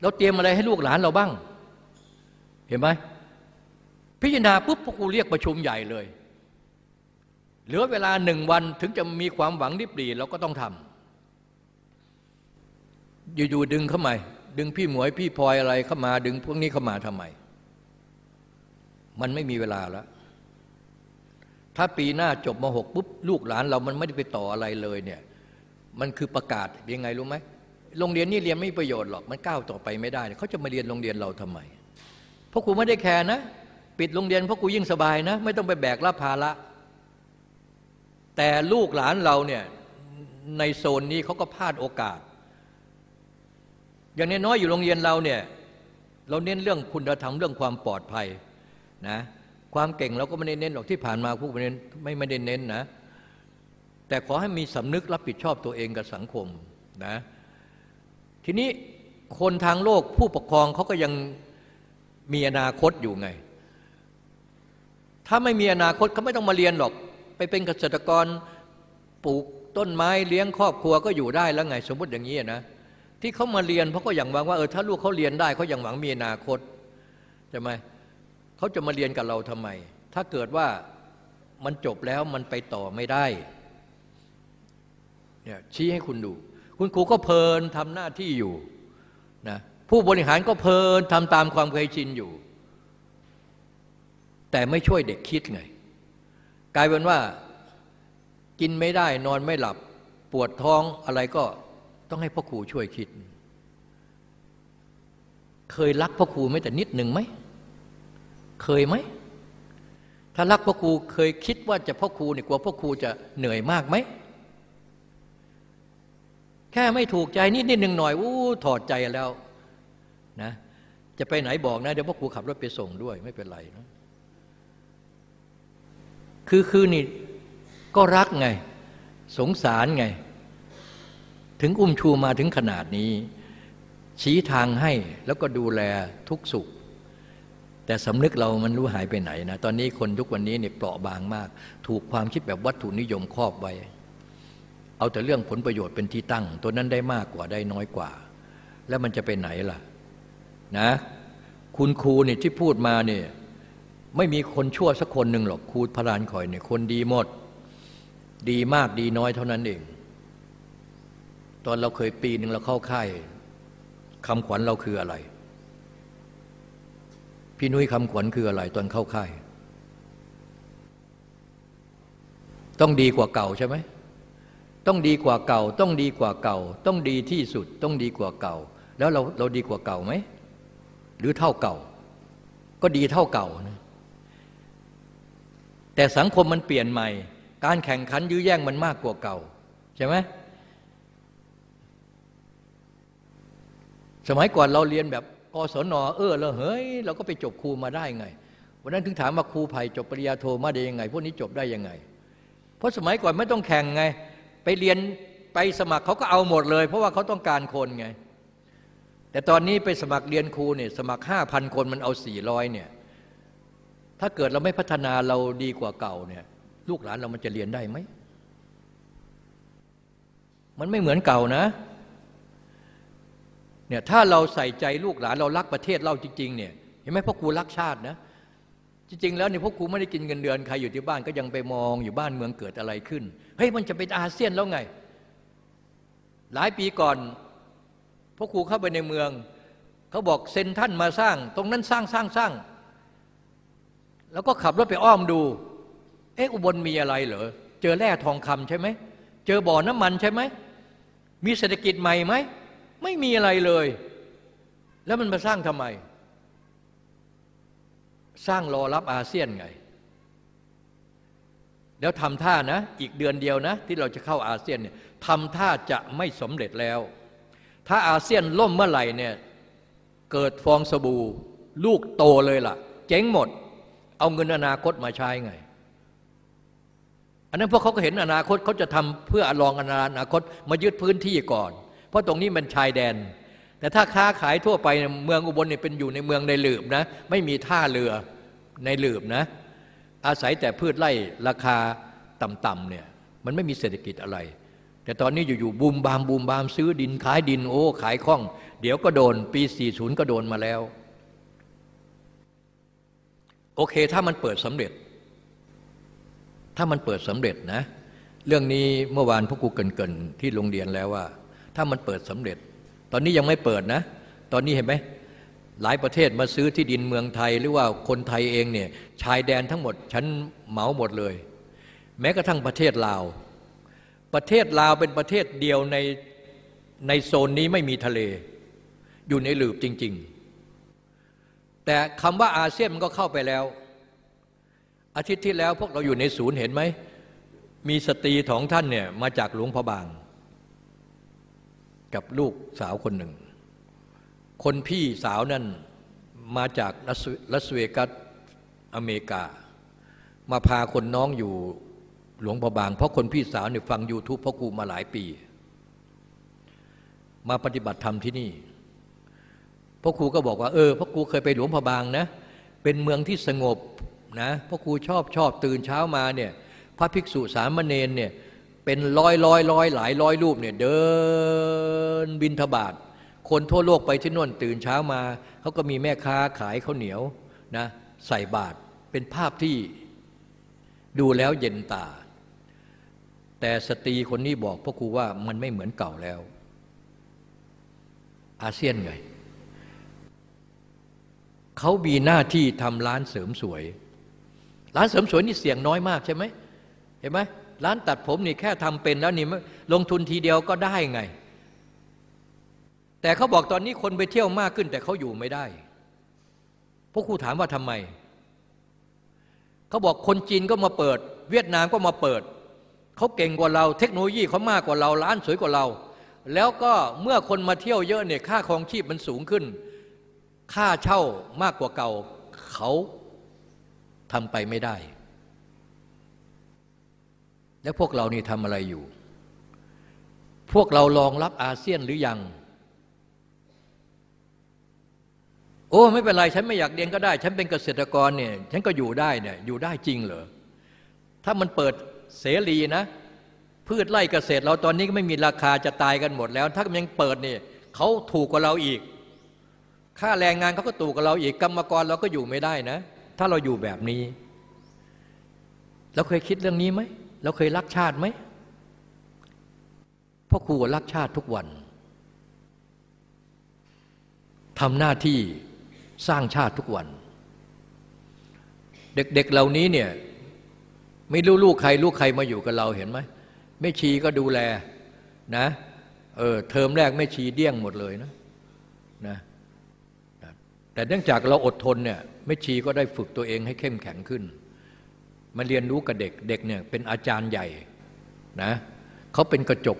B: เราเตรียมอะไรให้ลูกหลานเราบ้าง เห็นไหมพิจารณาปุ๊บพ่อครูเรียกประชุมใหญ่เลย เหลือเวลาหนึ่งวันถึงจะมีความหวังริบหรี่เราก็ต้องทำอยู่ๆดึงเข้ามา ดึงพี่หมวยพี่พลอยอะไรเข้ามา ดึงพวกนี้เข้ามาทำไม มันไม่มีเวลาแล้วถ้าปีหน้าจบมหกปุ๊บลูกหลานเรามันไม่ได้ไปต่ออะไรเลยเนี่ย มันคือประกาศยังไงรู้ไหมโรงเรียนนี่เรียนไม่ประโยชน์หรอกมันก้าวต่อไปไม่ได้เขาจะมาเรียนโรงเรียนเราทำไมเพราะครูไม่ได้แคร์นะ ปิดโรงเรียนเพราะครูยิ่งสบายนะ ไม่ต้องไปแบกรับภาระแต่ลูกหลานเราเนี่ยในโซนนี้เขาก็พลาดโอกาส อย่างน้อยอยู่โรงเรียนเราเนี่ยเราเน้นเรื่องคุณธรรมเรื่องความปลอดภัยนะความเก่งเราก็ไม่ได้เน้นหรอกที่ผ่านมาพวกไม่ไม่ไม่ได้เน้นนะ แต่ขอให้มีสำนึกรับผิดชอบตัวเองกับสังคมนะทีนี้คนทางโลกผู้ปกครองเขาก็ยังมีอนาคตอยู่ไง ถ้าไม่มีอนาคตเขาไม่ต้องมาเรียนหรอก ไปเป็นเกษตรกรปลูกต้นไม้เลี้ยงครอบครัวก็อยู่ได้แล้วไง สมมติอย่างนี้นะ ที่เขามาเรียนเพราะก็อย่างหวังว่าเออถ้าลูกเขาเรียนได้เขาอย่างหวังมีอนาคตใช่ไหมเขาจะมาเรียนกับเราทำไม ถ้าเกิดว่ามันจบแล้วมันไปต่อไม่ได้เนี่ยชี้ให้คุณดู คุณครูก็เพลินทำหน้าที่อยู่นะผู้บริหารก็เพลินทำตามความเคยชินอยู่ แต่ไม่ช่วยเด็กคิดไง กลายเป็นว่ากินไม่ได้นอนไม่หลับ ปวดท้องอะไรก็ ต้องให้พ่อครูช่วยคิด เคยรักพ่อครูไม่แต่นิดหนึ่งไหม เคยไหม ถ้ารักพ่อครูเคยคิดว่าจะพ่อครูเนี่ยกลัวพ่อครูจะเหนื่อยมากไหม แค่ไม่ถูกใจนิดนิดหนึ่งหน่อยอู้ถอดใจแล้วนะ จะไปไหนบอกนะ เดี๋ยวพ่อครูขับรถไปส่งด้วยไม่เป็นไรนะคือคือนี่ก็รักไง สงสารไง ถึงอุ้มชูมาถึงขนาดนี้ ชี้ทางให้แล้วก็ดูแลทุกสุข แต่สำนึกเรามันรู้หายไปไหนนะ ตอนนี้คนทุกวันนี้เนี่ยเปราะบางมาก ถูกความคิดแบบวัตถุนิยมครอบไว้ เอาแต่เรื่องผลประโยชน์เป็นที่ตั้ง ตัวนั้นได้มากกว่าได้น้อยกว่า แล้วมันจะไปไหนล่ะนะคุณครูเนี่ยที่พูดมาเนี่ยไม่มีคนชั่วสักคนหนึ่งหรอกครูพระรานคอยเนี่ยคนดีหมด ดีมากดีน้อยเท่านั้นเอง ตอนเราเคยปีหนึ่งเราเข้าค่ายคำขวัญเราคืออะไร พี่นุ้ยคำขวัญคืออะไร ตอนเข้าค่าย ต้องดีกว่าเก่าใช่ไหมต้องดีกว่าเก่า ต้องดีกว่าเก่า ต้องดีที่สุด ต้องดีกว่าเก่า แล้วเราเราดีกว่าเก่าไหมหรือเท่าเก่า ก็ดีเท่าเก่านะแต่สังคมมันเปลี่ยนใหม่ การแข่งขันยื้อแย่งมันมากกว่าเก่า ใช่ไหม สมัยก่อนเราเรียนแบบกศนเออเราเฮ้ยเราก็ไปจบครูมาได้ไง วันนั้นถึงถามว่าครูไผ่จบปริญญาโทมาได้ยังไง พวกนี้จบได้ยังไง เพราะสมัยก่อนไม่ต้องแข่งไง ไปเรียนไปสมัครเขาก็เอาหมดเลย เพราะว่าเขาต้องการคนไง แต่ตอนนี้ไปสมัครเรียนครูเนี่ยสมัครห้าพันคนมันเอาสี่ร้อยเนี่ยถ้าเกิดเราไม่พัฒนาเราดีกว่าเก่าเนี่ยลูกหลานเรามันจะเรียนได้ไหม มันไม่เหมือนเก่านะ เนี่ยถ้าเราใส่ใจลูกหลานเรารักประเทศเราจริงๆเนี่ยเห็นไหมพ่อครูรักชาตินะจริงๆแล้วเนี่ยพ่อครูไม่ได้กินเงินเดือนใครอยู่ที่บ้านก็ยังไปมองอยู่บ้านเมืองเกิดอะไรขึ้นเฮ้ยมันจะเป็นอาเซียนแล้วไง หลายปีก่อนพ่อครูเข้าไปในเมืองเขาบอกเซนท่านมาสร้าง ตรงนั้นสร้างสร้างสร้าง แล้วก็ขับรถไปอ้อมดู เอ๊ะอุบลมีอะไรเหรอเจอแร่ทองคำใช่ไหมเจอบ่อน้ำมันใช่ไหมมีเศรษฐกิจใหม่ไหม ไม่มีอะไรเลย แล้วมันมาสร้างทำไม สร้างรอรับอาเซียนไง แล้วทำท่านะ อีกเดือนเดียวนะ ที่เราจะเข้าอาเซียนเนี่ยทำท่าจะไม่สำเร็จแล้ว ถ้าอาเซียนล่มเมื่อไหร่เนี่ยเกิดฟองสบู่ ลูกโตเลยล่ะ เจ๊งหมด เอาเงินอนาคตมาใช้ไงอันนั้นพวกเขาก็เห็นอนาคตเขาจะทำเพื่อลองอนาคตมายึดพื้นที่ก่อน เพราะตรงนี้มันชายแดน แต่ถ้าค้าขายทั่วไปเมืองอุบลเนี่ยเป็นอยู่ในเมืองในหลืบนะ ไม่มีท่าเรือในหลืบนะ อาศัยแต่พืชไร่ราคาต่ำๆเนี่ยมันไม่มีเศรษฐกิจอะไร แต่ตอนนี้อยู่ๆบูมบามบูมบามซื้อดินขายดินโอ้ขายคล่อง เดี๋ยวก็โดนปี 40 ก็โดนมาแล้ว โอเคถ้ามันเปิดสำเร็จ ถ้ามันเปิดสำเร็จนะ เรื่องนี้เมื่อวานพวกกูเกินๆที่โรงเรียนแล้วว่า ถ้ามันเปิดสำเร็จ ตอนนี้ยังไม่เปิดนะ ตอนนี้เห็นไหมหลายประเทศมาซื้อที่ดินเมืองไทย หรือว่าคนไทยเองเนี่ยชายแดนทั้งหมดฉันเหมาหมดเลย แม้กระทั่งประเทศลาว ประเทศลาวเป็นประเทศเดียวในในโซนนี้ไม่มีทะเล อยู่ในหลืบจริง ๆ แต่คำว่าอาเซียนมันก็เข้าไปแล้ว อาทิตย์ที่แล้วพวกเราอยู่ในศูนย์เห็นไหมมีสตรีของท่านเนี่ยมาจากหลวงพระบาง กับลูกสาวคนหนึ่ง คนพี่สาวนั่นมาจากลัสเวกัสอเมริกา มาพาคนน้องอยู่หลวงพระบาง เพราะคนพี่สาวเนี่ยฟังยูทูบพ่อครูมาหลายปี มาปฏิบัติธรรมที่นี่พ่อครูก็บอกว่าเออพ่อครูเคยไปหลวงพระบางนะ เป็นเมืองที่สงบนะพ่อครูชอบชอบตื่นเช้ามาเนี่ยพระภิกษุสามเณรเนี่ย เป็นร้อยร้อยร้อยหลายร้อยรูปเนี่ยเดินบินทบาทคนทั่วโลกไปที่น่นตื่นเช้ามาเขาก็มีแม่ค้าขายข้าวเหนียวนะใส่บาตรเป็นภาพที่ดูแล้วเย็นตา แต่สตรีคนนี้บอกพ่อครูว่ามันไม่เหมือนเก่าแล้ว อาเซียนไงเขามีหน้าที่ทำร้านเสริมสวย ร้านเสริมสวยนี่เสี่ยงน้อยมากใช่ไหมเห็นไหม ร้านตัดผมนี่แค่ทำเป็นแล้วนี่ลงทุนทีเดียวก็ได้ไง แต่เขาบอกตอนนี้คนไปเที่ยวมากขึ้น แต่เขาอยู่ไม่ได้พวกครูถามว่าทำไม เขาบอกคนจีนก็มาเปิด เวียดนามก็มาเปิด เขาเก่งกว่าเรา เทคโนโลยีเขามากกว่าเรา ร้านสวยกว่าเรา แล้วก็เมื่อคนมาเที่ยวเยอะเนี่ยค่าครองชีพมันสูงขึ้น ค่าเช่ามากกว่าเก่าเขาทำไปไม่ได้ แล้วพวกเรานี่ทำอะไรอยู่ พวกเราลองรับอาเซียนหรือยัง โอ้ไม่เป็นไรฉันไม่อยากเรียนก็ได้ ฉันเป็นเกษตรกรเนี่ยฉันก็อยู่ได้เนี่ยอยู่ได้จริงเหรอ ถ้ามันเปิดเสรีนะ พืชไร่เกษตรเราตอนนี้ก็ไม่มีราคาจะตายกันหมดแล้ว ถ้ามันยังเปิดเนี่ยเขาถูกกว่าเราอีก ค่าแรงงานเขาก็ตู่กับเราอีกกรรมกรเราก็อยู่ไม่ได้นะ ถ้าเราอยู่แบบนี้ เราเคยคิดเรื่องนี้ไหม เราเคยรักชาติไหมพ่อครูรักชาติทุกวันทำหน้าที่สร้างชาติทุกวัน เด็กๆเเหล่านี้เนี่ยไม่รู้ลูกใครลูกใครมาอยู่กับเราเห็นไหมไม่ชีก็ดูแลนะเออเทอมแรกไม่ชีเดี้ยงหมดเลยนะนะแต่เนื่องจากเราอดทนเนี่ยไม่ชีก็ได้ฝึกตัวเองให้เข้มแข็งขึ้น มาเรียนรู้กับเด็กเด็กเนี่ยเป็นอาจารย์ใหญ่นะเขาเป็นกระจก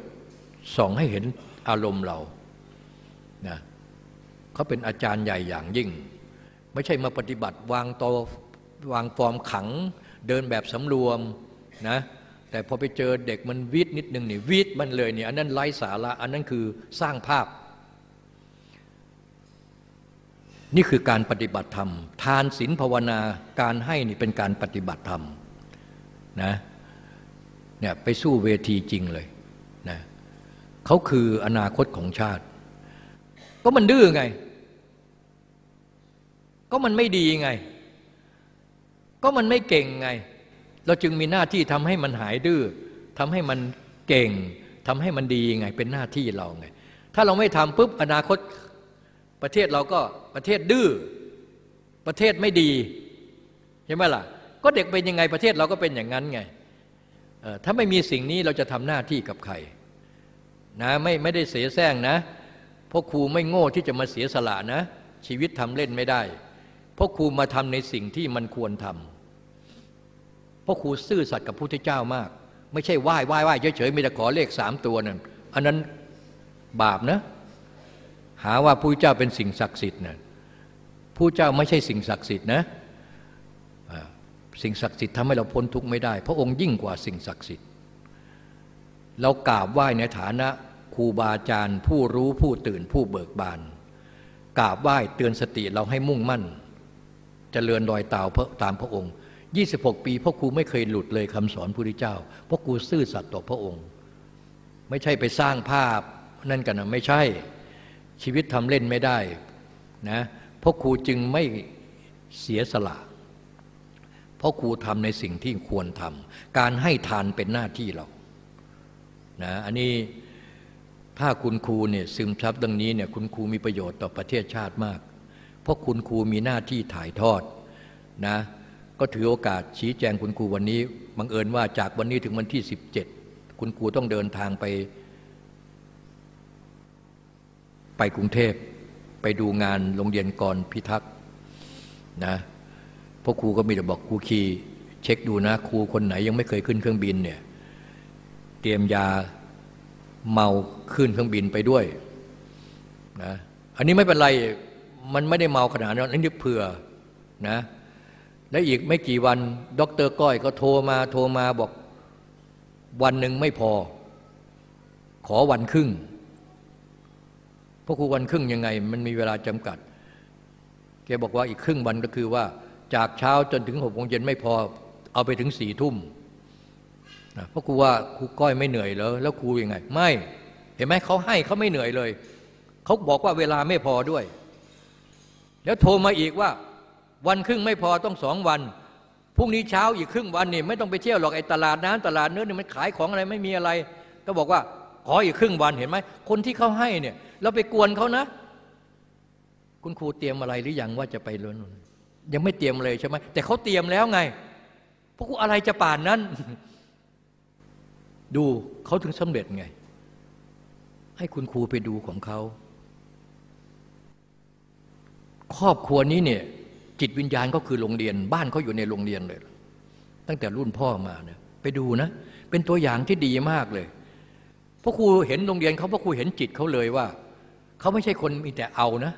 B: ส่องให้เห็นอารมณ์เรานะเขาเป็นอาจารย์ใหญ่อย่างยิ่ง ไม่ใช่มาปฏิบัติวางตัววางฟอร์มขัง เดินแบบสำรวมนะแต่พอไปเจอเด็กมันวิทนิดนึงนี่วิทมันเลยเนี่ยอันนั้นไร้สาระอันนั้นคือสร้างภาพ นี่คือการปฏิบัติธรรม ทานศีลภาวนาการให้นี่เป็นการปฏิบัติธรรม นะเนี่ยไปสู้เวทีจริงเลยนะเขาคืออนาคตของชาติ ก็มันดื้อไง ก็มันไม่ดีไง ก็มันไม่เก่งไง เราจึงมีหน้าที่ทำให้มันหายดื้อทำให้มันเก่งทำให้มันดีไง เป็นหน้าที่เราไง ถ้าเราไม่ทำปุ๊บอนาคตประเทศเราก็ประเทศดื้อประเทศไม่ดีใช่ไหมล่ะ ก็เด็กเป็นยังไงประเทศเราก็เป็นอย่างนั้นไงถ้าไม่มีสิ่งนี้เราจะทำหน้าที่กับใครนะไม่ไม่ได้เสียแซงนะเพราะครูไม่โง่ที่จะมาเสียสละนะ ชีวิตทำเล่นไม่ได้ เพราะครูมาทำในสิ่งที่มันควรทำเพราะครูซื่อสัตย์กับพระพุทธเจ้ามาก ไม่ใช่ไหว้ไหว้ไหว้เฉยๆมีแต่ขอเลขสามตัวนั่นอันนั้นบาปนะ หาว่าพระพุทธเจ้าเป็นสิ่งศักดิ์สิทธิ์นะพระเจ้าไม่ใช่สิ่งศักดิ์สิทธิ์นะ สิ่งศักดิ์สิทธิ์ทำให้เราพ้นทุกข์ไม่ได้ พระองค์ยิ่งกว่าสิ่งศักดิ์สิทธิ์ เรากราบไหว้ในฐานะครูบาอาจารย์ ผู้รู้ผู้ตื่นผู้เบิกบานกราบไหว้เตือนสติเราให้มุ่งมั่นจเจริญรอยตามพระตามพระองค์ 26 ปีพ่อครูไม่เคยหลุดเลยคำสอนพระพุทธเจ้าพราะครูซื่อสัตย์ต่อพระองค์ ไม่ใช่ไปสร้างภาพนั่นกันนะไม่ใช่ชีวิตทำเล่นไม่ได้นะพราะครูจึงไม่เสียสละ เพราะครูทำในสิ่งที่ควรทำการให้ทานเป็นหน้าที่เรานะอันนี้ถ้าคุณครูเนี่ยซึมซับดังนี้เนี่ยคุณครูมีประโยชน์ต่อประเทศชาติมาก เพราะคุณครูมีหน้าที่ถ่ายทอดนะก็ถือโอกาสชี้แจงคุณครูวันนี้บังเอิญว่าจากวันนี้ถึงวันที่ 17 คุณครูต้องเดินทางไป ไปกรุงเทพไปดูงานโรงเรียนกรพิทักษ์นะ พวกครูก็มีแต่บอกครูคีเช็คดูนะครูคนไหนยังไม่เคยขึ้นเครื่องบินเนี่ยเตรียมยาเมาขึ้นเครื่องบินไปด้วยนะอันนี้ไม่เป็นไรมันไม่ได้เมาขนาดนั้นนนี้เผื่อนะและอีกไม่กี่วันดอกเตอร์ก้อยก็โทรมาโทรมาบอกวันหนึ่งไม่พอ ขอวันครึ่งพราะครูวันครึ่งยังไง มันมีเวลาจำกัด แกบอกว่าอีกครึ่งวันก็คือว่า จากเช้าจนถึงหกโมงเย็นไม่พอเอาไปถึงสี่ทุ่มนะเพราะครูว่าครูก้อยไม่เหนื่อยเลยแล้วครูยังไง ไม่เห็นไหมเขาให้เขาไม่เหนื่อยเลยเขาบอกว่าเวลาไม่พอด้วย แล้วโทรมาอีกว่า วันครึ่งไม่พอต้องสองวันพรุ่งนี้เช้าอีกครึ่งวันนี่ไม่ต้องไปเที่ยวหรอกไอ้ตลาดน้ำตลาดเนื้อนี่มันขายของอะไรไม่มีอะไร ก็บอกว่าขออีกครึ่งวันเห็นไหมคนที่เขาให้เนี่ย เราไปกวนเขานะ คุณครูเตรียมอะไรหรือยังว่าจะไปเรียน ยังไม่เตรียมเลยใช่ไหมแต่เขาเตรียมแล้วไงพวกกูอะไรจะป่านนั้น ดูเขาถึงสำเร็จไง ให้คุณครูไปดูของเขาครอบครัวนี้เนี่ย จิตวิญญาณก็คือโรงเรียน บ้านเขาอยู่ในโรงเรียนเลย ตั้งแต่รุ่นพ่อมาเนี่ยไปดูนะ เป็นตัวอย่างที่ดีมากเลยพ่อครูเห็นโรงเรียนเขาพ่อครูเห็นจิตเขาเลยว่าเขาไม่ใช่คนมีแต่เอานะ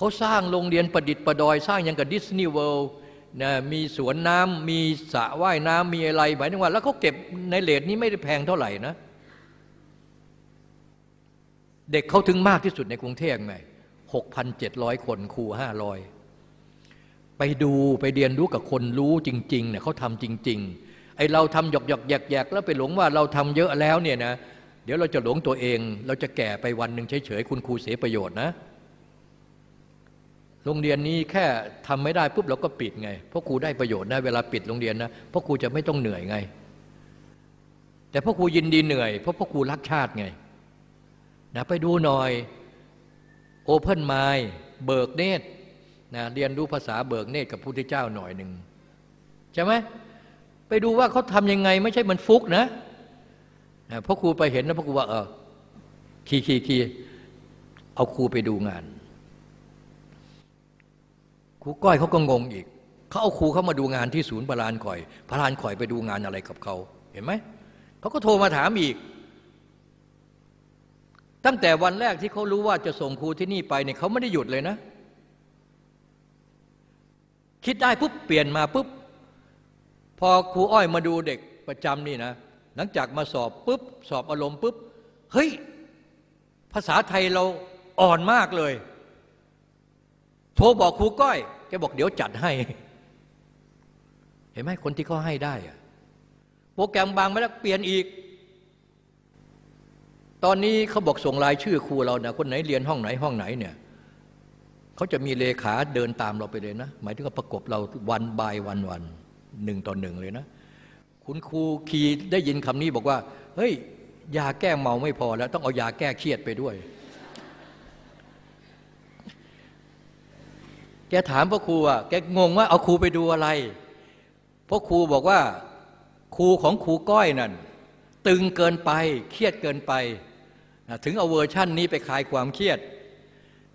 B: เขาสร้างโรงเรียนประดิษฐ์ประดอย สร้างอย่างกับดิสนีย์เวิลด์นะมีสวนน้ำมีสระว่ายน้ำมีอะไรหมายถึงว่า แล้วเขาเก็บในเลทนี้ไม่ได้แพงเท่าไหร่นะ เด็กเขาถึงมากที่สุดในกรุงเทพไงหกพันเจ็ดร้อยคนครูห้าร้อยไปดูไปเรียนรู้กับคนรู้จริงๆเนี่ยเขาทำจริง ๆ ไอเราทำหยอกหยอกแยกแยกแล้วไปหลงว่าเราทำเยอะแล้วเนี่ยนะเดี๋ยวเราจะหลงตัวเอง เราจะแก่ไปวันหนึ่งเฉยๆคุณครูเสียประโยชน์นะ โรงเรียนนี้แค่ทำไม่ได้ปุ๊บเราก็ปิดไง เพราะครูได้ประโยชน์นะเวลาปิดโรงเรียนนะเพราะครูจะไม่ต้องเหนื่อยไง แต่พ่อครูยินดีเหนื่อยเพราะพ่อครูรักชาติไงนะไปดูหน่อยโอเพนไมล์เบิกเนตรนะเรียนรู้ภาษาเบิกเนตรกับพระพุทธเจ้าหน่อยหนึ่งใช่ไหมไปดูว่าเขาทำยังไงไม่ใช่มันฟุกนะนะพ่อครูไปเห็นนะพ่อครูว่าเออคีคีคีเอาครูไปดูงาน ครูก้อยเขาก็งงอีกเขาเอาครูเข้ามาดูงานที่ศูนย์พารานข่อยพารานข่อยไปดูงานอะไรกับเขาเห็นไหมเขาก็โทรมาถามอีก ตั้งแต่วันแรกที่เขารู้ว่าจะส่งครูที่นี่ไปเนี่ยเขาไม่ได้หยุดเลยนะ คิดได้ปุ๊บเปลี่ยนมาปุ๊บพอครูอ้อยมาดูเด็กประจำนี่นะ หลังจากมาสอบปุ๊บสอบอารมณ์ปุ๊บเฮ้ยภาษาไทยเราอ่อนมากเลย โทรบอกครูก้อย แกบอกเดี๋ยวจัดให้ เห็นไหมคนที่เขาให้ได้อะโปรแกรมบางไม่ได้เปลี่ยนอีก ตอนนี้เขาบอกส่งรายชื่อครูเรานะคนไหนเรียนห้องไหนห้องไหนเนี่ยเขาจะมีเลขาเดินตามเราไปเลยนะ หมายถึงว่าประกบเราวันบายวันวันหนึ่งต่อหนึ่งเลยนะ คุณครูคีได้ยินคำนี้บอกว่า เฮ้ยยาแก้เมาไม่พอแล้ว ต้องเอายาแก้เครียดไปด้วย แกถามพระครูอะแกงงว่าเอาครูไปดูอะไรพราะครูบอกว่าครูของครูก้อยนั่น ตึงเกินไปเครียดเกินไป ถึงเอาเวอร์ชั่นนี้ไปคลายความเครียด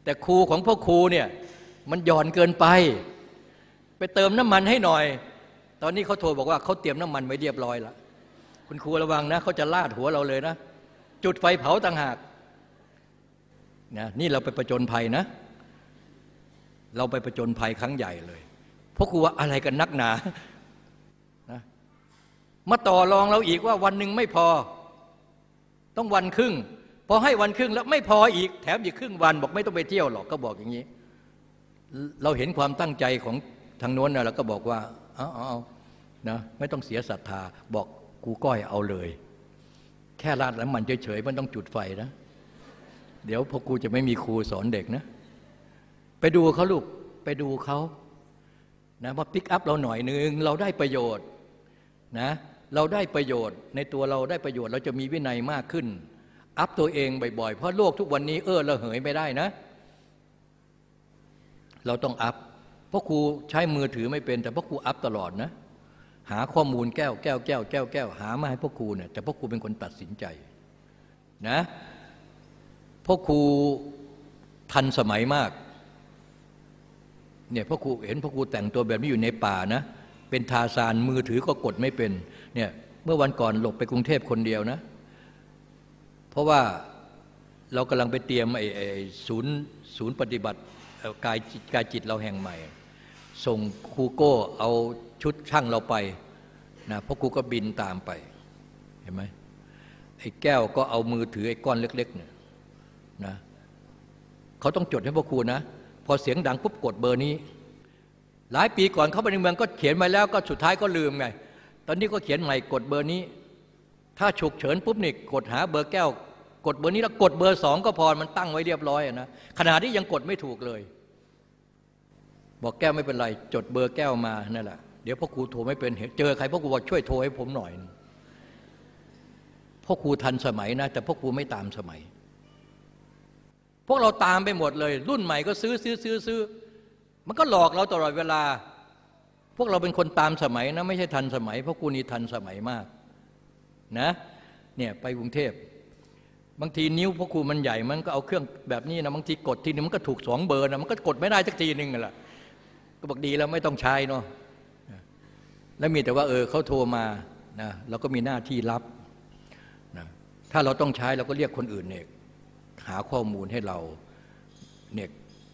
B: แต่ครูของพ่อครูเนี่ยมันหย่อนเกินไป ไปเติมน้ำมันให้หน่อย ตอนนี้เขาโทรบอกว่าเขาเตรียมน้ำมันไว้เรียบร้อยแล้วคุณครูระวังนะเขาจะลาดหัวเราเลยนะ จุดไฟเผาต่างหากนะนี่เราไปประจนภัยนะ เราไปประจนภัยครั้งใหญ่เลย เพราะครูว่าอะไรกันนักหนานะมาต่อรองเราอีกว่าวันหนึ่งไม่พอ ต้องวันครึ่ง พอให้วันครึ่งแล้วไม่พออีก แถมอีกครึ่งวันบอกไม่ต้องไปเที่ยวหรอกก็บอกอย่างนี้ เราเห็นความตั้งใจของทางโน้นนะเราก็บอกว่าเอาเอานะไม่ต้องเสียศรัทธาบอกกูก้อยเอาเลย แค่ราดน้ำมันเฉยๆมันต้องจุดไฟนะ เดี๋ยวพอครูจะไม่มีครูสอนเด็กนะ ไปดูเขาลูกไปดูเขานะมา pick up เราหน่อยนึง เราได้ประโยชน์นะเราได้ประโยชน์ในตัวเราได้ประโยชน์ เราจะมีวินัยมากขึ้น up ตัวเองบ่อยๆ เพราะโลกทุกวันนี้เอ้อระเหยไม่ได้นะ เราต้อง up เพราะครูใช้มือถือไม่เป็น แต่พ่อครู up ตลอดนะ หาข้อมูลแก้วแก้วแก้วแก้วแก้วหามาให้พ่อครูเนี่ยแต่พ่อครูเป็นคนตัดสินใจนะพ่อครูทันสมัยมาก เนี่ยพ่อครูเห็นพ่อครูแต่งตัวแบบนี้อยู่ในป่านะ เป็นทาซานมือถือก็กดไม่เป็นเนี่ยเมื่อวันก่อนหลบไปกรุงเทพคนเดียวนะ เพราะว่าเรากำลังไปเตรียมไอ้ศูนย์ศูนย์ปฏิบัติกายกายจิตเราแห่งใหม่ ส่งครูโก้เอาชุดช่างเราไปนะพ่อครูก็บินตามไปเห็นไหมไอ้แก้วก็เอามือถือไอ้ก้อนเล็กๆเนี่ยนะเขาต้องจดให้พ่อครูนะ พอเสียงดังปุ๊บกดเบอร์นี้ หลายปีก่อนเข้าไปในเมืองก็เขียนมาแล้วก็สุดท้ายก็ลืมไง ตอนนี้ก็เขียนใหม่กดเบอร์นี้ ถ้าฉุกเฉินปุ๊บนี่กดหาเบอร์แก้ว กดเบอร์นี้แล้วกดเบอร์สองก็พอมันตั้งไว้เรียบร้อยนะขณะที่ยังกดไม่ถูกเลย บอกแก้วไม่เป็นไร จดเบอร์แก้วมานั่นแหละเดี๋ยวพ่อครูโทรไม่เป็นเจอใครพ่อครูบอกช่วยโทรให้ผมหน่อยพ่อครูทันสมัยนะ แต่พ่อครูไม่ตามสมัย พวกเราตามไปหมดเลย รุ่นใหม่ก็ซื้อซื้อซื้อซื้อ มันก็หลอกเราตลอดเวลา พวกเราเป็นคนตามสมัยนะ ไม่ใช่ทันสมัยเพราะกูนี่ทันสมัยมากนะเนี่ยไปกรุงเทพบางทีนิ้วพ่อครูมันใหญ่มันก็เอาเครื่องแบบนี้นะบางทีกดทีนึงมันก็ถูกสองเบอร์นะมันก็กดไม่ได้สักทีหนึ่งแหละก็บอกดีแล้วไม่ต้องใช้เนาะแล้วมีแต่ว่าเออเขาโทรมานะเราก็มีหน้าที่รับนะถ้าเราต้องใช้เราก็เรียกคนอื่นเนี่ย หาข้อมูลให้เราเนี่ย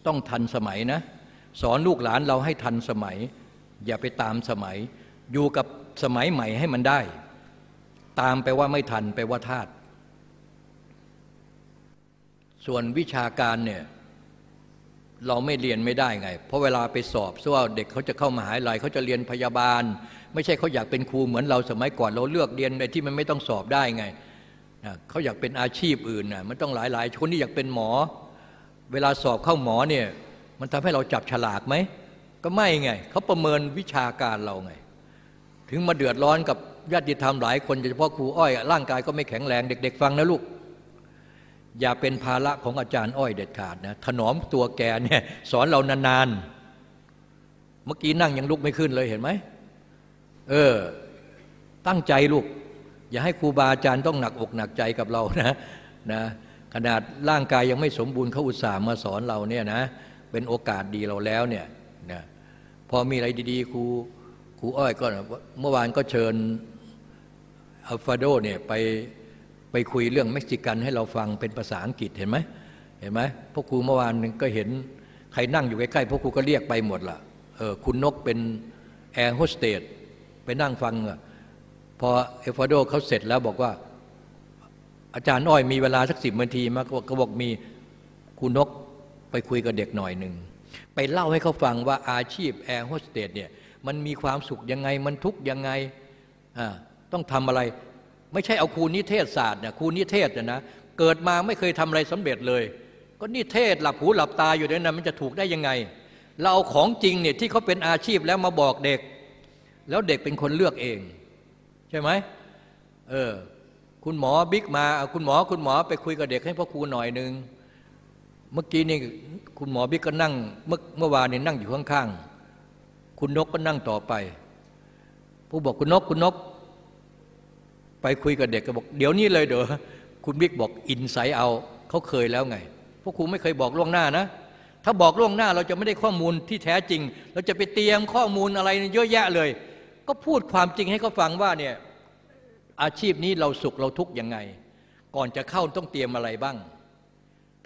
B: ต้องทันสมัยนะ สอนลูกหลานเราให้ทันสมัย อย่าไปตามสมัย อยู่กับสมัยใหม่ให้มันได้ ตามไปว่าไม่ทันไปว่าทาตส่วนวิชาการเนี่ยเราไม่เรียนไม่ได้ไง เพราะเวลาไปสอบซึ่งว่าเด็กเขาจะเข้ามาหาลัยเขาจะเรียนพยาบาล ไม่ใช่เขาอยากเป็นครูเหมือนเราสมัยก่อนเราเลือกเรียนในที่มันไม่ต้องสอบได้ไง เขาอยากเป็นอาชีพอื่นนะมันต้องหลายหลายคนที่อยากเป็นหมอ เวลาสอบเข้าหมอเนี่ยมันทำให้เราจับฉลากไหม ก็ไม่ไง เขาประเมินวิชาการเราไง ถึงมาเดือดร้อนกับญาติธรรมหลายคนโดยเฉพาะครูอ้อย ร่างกายก็ไม่แข็งแรงเด็ก ๆ ฟังนะลูก อย่าเป็นภาระของอาจารย์อ้อยเด็ดขาดนะถนอมตัวแกเนี่ยสอนเรานานๆ เมื่อกี้นั่งยังลุกไม่ขึ้นเลยเห็นไหมเออ ตั้งใจลูก อย่าให้ครูบาอาจารย์ต้องหนักอกหนักใจกับเรานะนะขนาดร่างกายยังไม่สมบูรณ์เขาอุตส่าห์มาสอนเราเนี่ยนะเป็นโอกาสดีเราแล้วเนี่ยนะพอมีอะไรดีๆครูครูอ้อยก็เมื่อวานก็เชิญอัลฟาโดเนี่ยไปไปคุยเรื่องเม็กซิกันให้เราฟังเป็นภาษาอังกฤษเห็นไหมเห็นไหมพวกครูเมื่อวานก็เห็นใครนั่งอยู่ใกล้ๆพวกครูก็เรียกไปหมดละเออคุณนกเป็นแอร์โฮสเตสไปนั่งฟังอะ พอเอฟาโดเขาเสร็จแล้วบอกว่า อาจารย์อ้อยมีเวลาสักสิบนาทีมาเขาบอกมีคุณนกไปคุยกับเด็กหน่อยหนึ่ง ไปเล่าให้เขาฟังว่าอาชีพแอร์โฮสเตสเนี่ยมันมีความสุขยังไงมันทุกยังไงต้องทำอะไร ไม่ใช่เอาครูนิเทศศาสตร์เนี่ยครูนิเทศเนี่ยนะเกิดมาไม่เคยทำอะไรสำเร็จเลย ก็นิเทศหลับหูหลับตาอยู่ด้วยนะมันจะถูกได้ยังไง เราเอาของจริงเนี่ยที่เขาเป็นอาชีพแล้วมาบอกเด็ก แล้วเด็กเป็นคนเลือกเอง ใช่ไหมเออคุณหมอบิ๊กมาคุณหมอคุณหมอไปคุยกับเด็กให้พ่อครูหน่อยหนึ่งเมื่อกี้นี่คุณหมอบิ๊กก็นั่ง เมื่อเมื่อวานนี่นั่งอยู่ข้างๆคุณนกก็นั่งต่อไป ผู้บอกคุณนกคุณนก ไปคุยกับเด็กก็บอก เดี๋ยวนี้เลยเด้อคุณบิ๊กบอกอินไซต์เอาเขาเคยแล้วไงพวกครูไม่เคยบอกล่วงหน้านะ ถ้าบอกล่วงหน้าเราจะไม่ได้ข้อมูลที่แท้จริง เราจะไปเตรียมข้อมูลอะไรเยอะแยะเลย ก็พูดความจริงให้เขาฟังว่าเนี่ยอาชีพนี้เราสุขเราทุกข์ยังไง ก่อนจะเข้าต้องเตรียมอะไรบ้าง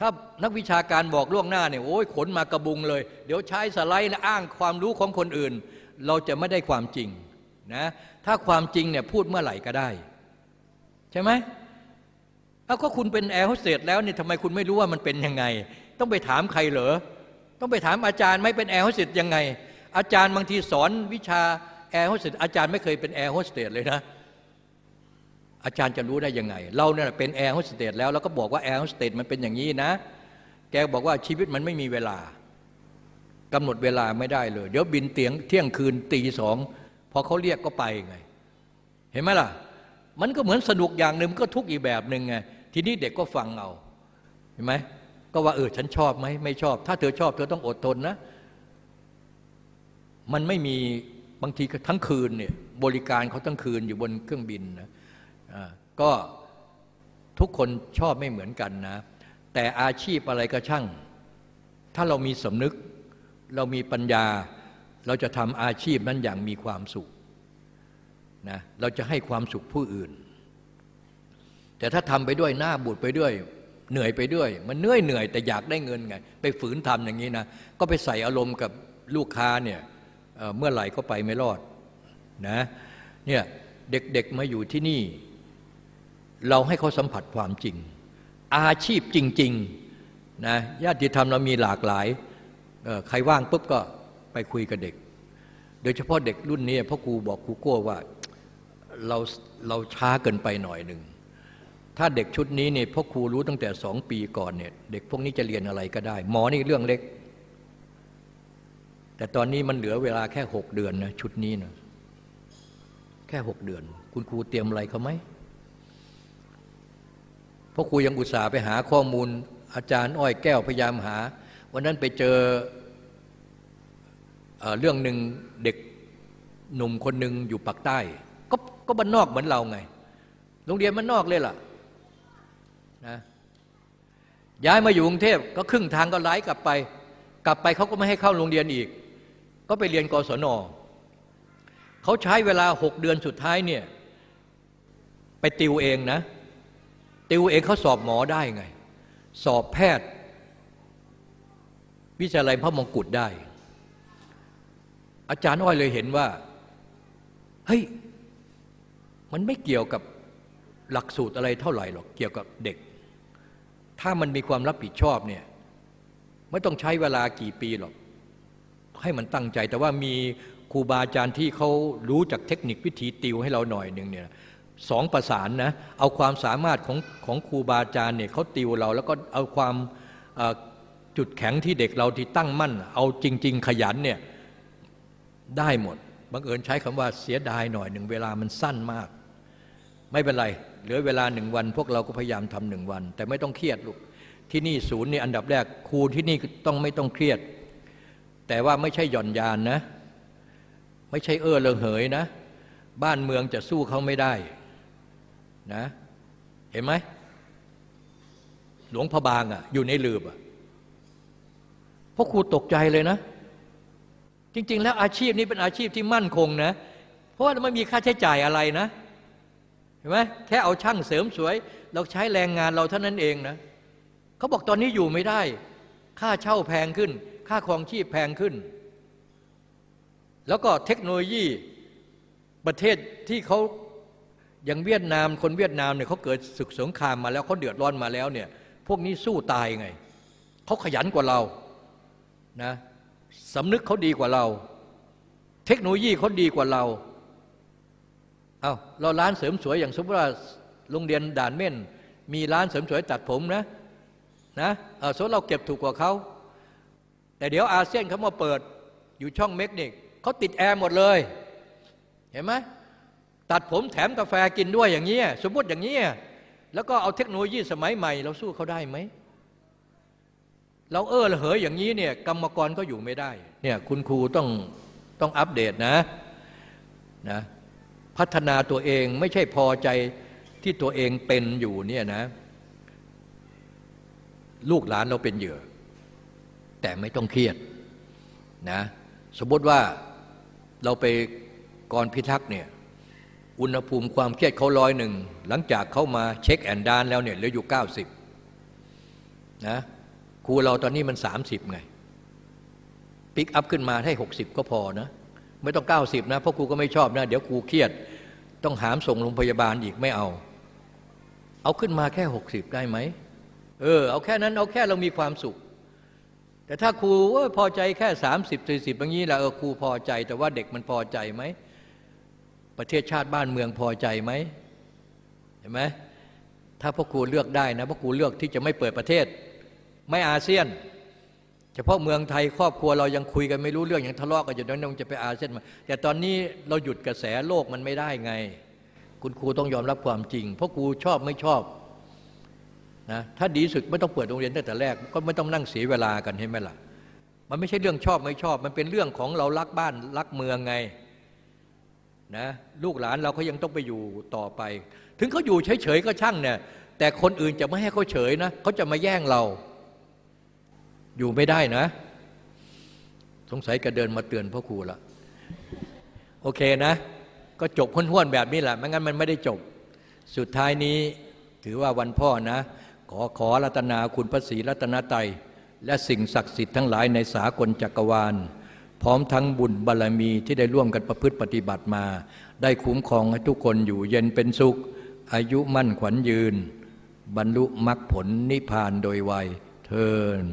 B: ถ้านักวิชาการบอกล่วงหน้าเนี่ยโอ้ยขนมากระบุงเลย เดี๋ยวใช้สไลด์และอ้างความรู้ของคนอื่น เราจะไม่ได้ความจริงนะถ้าความจริงเนี่ยพูดเมื่อไหร่ก็ได้ ใช่ไหมเอาก็คุณเป็นแอร์โฮสเตสแล้วเนี่ยทำไมคุณไม่รู้ว่ามันเป็นยังไง ต้องไปถามใครเหรอต้องไปถามอาจารย์ไม่เป็นแอร์โฮสเตสยังไง อาจารย์บางทีสอนวิชา แอร์โฮสเตสอาจารย์ไม่เคยเป็นแอร์โฮสเตสเลยนะ อาจารย์จะรู้ได้ยังไง เราเนี่ยเป็นแอร์โฮสเตสแล้วแล้วก็บอกว่าแอร์โฮสเตสมันเป็นอย่างนี้นะ แกบอกว่าชีวิตมันไม่มีเวลากำหนดเวลาไม่ได้เลย เดี๋ยวบินเตียงเที่ยงคืนตีสองพอเขาเรียกก็ไปไง เห็นไหมล่ะ มันก็เหมือนสนุกอย่างหนึ่งมันก็ทุกข์อีกแบบหนึ่งไงทีนี้เด็กก็ฟังเอาเห็นไหมก็ว่าเออฉันชอบไหมไม่ชอบ ถ้าเธอชอบเธอต้องอดทนนะ มันไม่มี บางทีทั้งคืนเนี่ยบริการเขาทั้งคืนอยู่บนเครื่องบินนะก็ทุกคนชอบไม่เหมือนกันนะ แต่อาชีพอะไรก็ช่าง ถ้าเรามีสำนึก เรามีปัญญา เราจะทำอาชีพนั้นอย่างมีความสุขนะเราจะให้ความสุขผู้อื่น แต่ถ้าทำไปด้วยหน้าบูดไปด้วย เหนื่อยไปด้วย มันเหนื่อยเหนื่อยแต่อยากได้เงินไง ไปฝืนทำอย่างนี้นะ ก็ไปใส่อารมณ์กับลูกค้าเนี่ย เมื่อไหร่ก็ไปไม่รอดนะเนี่ยเด็กๆมาอยู่ที่นี่ เราให้เขาสัมผัสความจริง อาชีพจริงๆนะญาติธรรมเรามีหลากหลายใครว่างปุ๊บก็ไปคุยกับเด็ก โดยเฉพาะเด็กรุ่นนี้พ่อครูบอกครูโก้ว่าเราเราช้าเกินไปหน่อยหนึ่ง ถ้าเด็กชุดนี้เนี่ยพ่อครูรู้ตั้งแต่สองปีก่อนเนี่ยเด็กพวกนี้จะเรียนอะไรก็ได้ หมอนี่เรื่องเล็ก แต่ตอนนี้มันเหลือเวลาแค่หกเดือนนะชุดนี้นะแค่หกเดือน คุณครูเตรียมอะไรเขาไหมพ่อครูยังอุตส่าห์ไปหาข้อมูล อาจารย์อ้อยแก้วพยายามหา วันนั้นไปเจอเอเรื่องหนึ่งเด็กหนุ่มคนหนึ่งอยู่ปากใต้ ก็ก็บ้านนอกเหมือนเราไง โรงเรียนบ้านนอกเลยล่ะนะย้ายมาอยู่กรุงเทพก็ครึ่งทางก็ไล่กลับไป กลับไปเขาก็ไม่ให้เข้าโรงเรียนอีก ก็ไปเรียนกศนเขาใช้เวลาหกเดือนสุดท้ายเนี่ยไปติวเองนะ ติวเองเขาสอบหมอได้ไง สอบแพทย์ วิทยาลัยพระมงกุฎได้ อาจารย์อ้อยเลยเห็นว่า เฮ้ย มันไม่เกี่ยวกับหลักสูตรอะไรเท่าไหร่หรอกเกี่ยวกับเด็ก ถ้ามันมีความรับผิดชอบเนี่ยไม่ต้องใช้เวลากี่ปีหรอก ให้มันตั้งใจ แต่ว่ามีครูบาอาจารย์ที่เขารู้จากเทคนิควิธีติวให้เราหน่อยหนึ่งเนี่ยสองประสานนะเอาความสามารถของของครูบาอาจารย์เนี่ยเขาติวเรา แล้วก็เอาความจุดแข็งที่เด็กเราที่ตั้งมั่น เอาจริง ๆ ขยันเนี่ยได้หมดบังเอิญใช้คำว่าเสียดายหน่อยหนึ่งเวลามันสั้นมาก ไม่เป็นไร เหลือเวลาหนึ่งวัน พวกเราก็พยายามทำหนึ่งวัน แต่ไม่ต้องเครียดลูกที่นี่ศูนย์นี่อันดับแรกครูที่นี่ต้องไม่ต้องเครียด แต่ว่าไม่ใช่หย่อนยานนะ ไม่ใช่เอ้อเลอเหยนะ บ้านเมืองจะสู้เขาไม่ได้นะ เห็นไหมหลวงพะบางอะ่ะ อยู่ในลืบอะ่ะพราะครูตกใจเลยนะ จริง ๆ แล้วอาชีพนี้เป็นอาชีพที่มั่นคงนะ เพราะว่าไม่มีค่าใช้จ่ายอะไรนะเห็นไหมแค่เอาช่างเสริมสวย เราใช้แรงงานเราเท่านั้นเองนะเขาบอกตอนนี้อยู่ไม่ได้ ค่าเช่าแพงขึ้น ค่าครองชีพแพงขึ้น แล้วก็เทคโนโลยีประเทศที่เขาอย่างเวียดนามคนเวียดนามเนี่ยเขาเกิดศึกสงครามมาแล้วเขาเดือดร้อนมาแล้วเนี่ยพวกนี้สู้ตายไงเขาขยันกว่าเรานะสำนึกเขาดีกว่าเรา เทคโนโลยีเขาดีกว่าเราเอาเราร้านเสริมสวยอย่างสมมติว่าโรงเรียนด่านเม่น มีร้านเสริมสวยตัดผมนะนะเออส่วนเราเก็บถูกกว่าเขา แต่เดี๋ยวอาเซียนเขามาเปิดอยู่ช่องเม็กนี่เขาติดแอร์หมดเลย เห็นไหมตัดผมแถมกาแฟกินด้วยอย่างนี้สมมติอย่างนี้แล้วก็เอาเทคโนโลยีสมัยใหม่ เราสู้เขาได้ไหมเราเอ้อระเหยอย่างนี้เนี่ยกรรมกรก็อยู่ไม่ได้เนี่ยคุณครูต้องต้องอัปเดตนะนะพัฒนาตัวเองไม่ใช่พอใจที่ตัวเองเป็นอยู่เนี่ยนะ ลูกหลานเราเป็นเหยื่อ แต่ไม่ต้องเครียดนะสมมติว่าเราไปกรพิทักษ์เนี่ยอุณหภูมิความเครียดเขาร้อยหนึ่งหลังจากเขามาเช็คแอนดานแล้วเนี่ยเหลืออยู่ 90นะครูเราตอนนี้มัน 30 ไงปิกอัพขึ้นมาให้ 60 ก็พอนะไม่ต้อง 90 นะเพราะครูก็ไม่ชอบนะ เดี๋ยวครูเครียดต้องหามส่งโรงพยาบาลอีกไม่เอา เอาขึ้นมาแค่ 60 ได้ไหมเออเอาแค่นั้นเอาแค่เรามีความสุข แต่ถ้าครูว่าพอใจแค่ 30 40อย่างนี้แหละเออครูพอใจ แต่ว่าเด็กมันพอใจไหม ประเทศชาติบ้านเมืองพอใจไหมเห็นไหมถ้าพ่อครูเลือกได้นะพ่อครูเลือกที่จะไม่เปิดประเทศ ไม่อาเซียน เฉพาะเมืองไทยครอบครัวเรายังคุยกันไม่รู้เรื่องยังทะเลาะกันอยู่นั้นจะไปอาเซียนมาแต่ตอนนี้เราหยุดกระแสโลกมันไม่ได้ไง คุณครูต้องยอมรับความจริงเพราะครูชอบไม่ชอบ นะถ้าดีสุดไม่ต้องเปิดโรงเรียนตั้งแต่แรก ก็ไม่ต้องนั่งเสียเวลากันใช่ไหมล่ะมันไม่ใช่เรื่องชอบไม่ชอบ มันเป็นเรื่องของเรารักบ้านรักเมืองไงนะลูกหลานเราเขายังต้องไปอยู่ต่อไป ถึงเขาอยู่เฉยๆก็ช่างเนี่ยแต่คนอื่นจะไม่ให้เขาเฉยนะเขาจะมาแย่งเรา อยู่ไม่ได้นะ สงสัยกระเดินมาเตือนพ่อครูละโอเคนะ ก็จบห้วนๆแบบนี้แหละไม่งั้นมันไม่ได้จบ สุดท้ายนี้ถือว่าวันพ่อนะ ขอขอรัตนาคุณพระศรีรัตนไตยและสิ่งศักดิ์สิทธิ์ทั้งหลายในสากลจักรวาล พร้อมทั้งบุญบารรมีที่ได้ร่วมกันประพฤติปฏิบัติมา ได้คุ้มครองให้ทุกคนอยู่เย็นเป็นสุข อายุมั่นขวัญยืน บรรลุมรรคผลนิพพานโดยไวยเทิน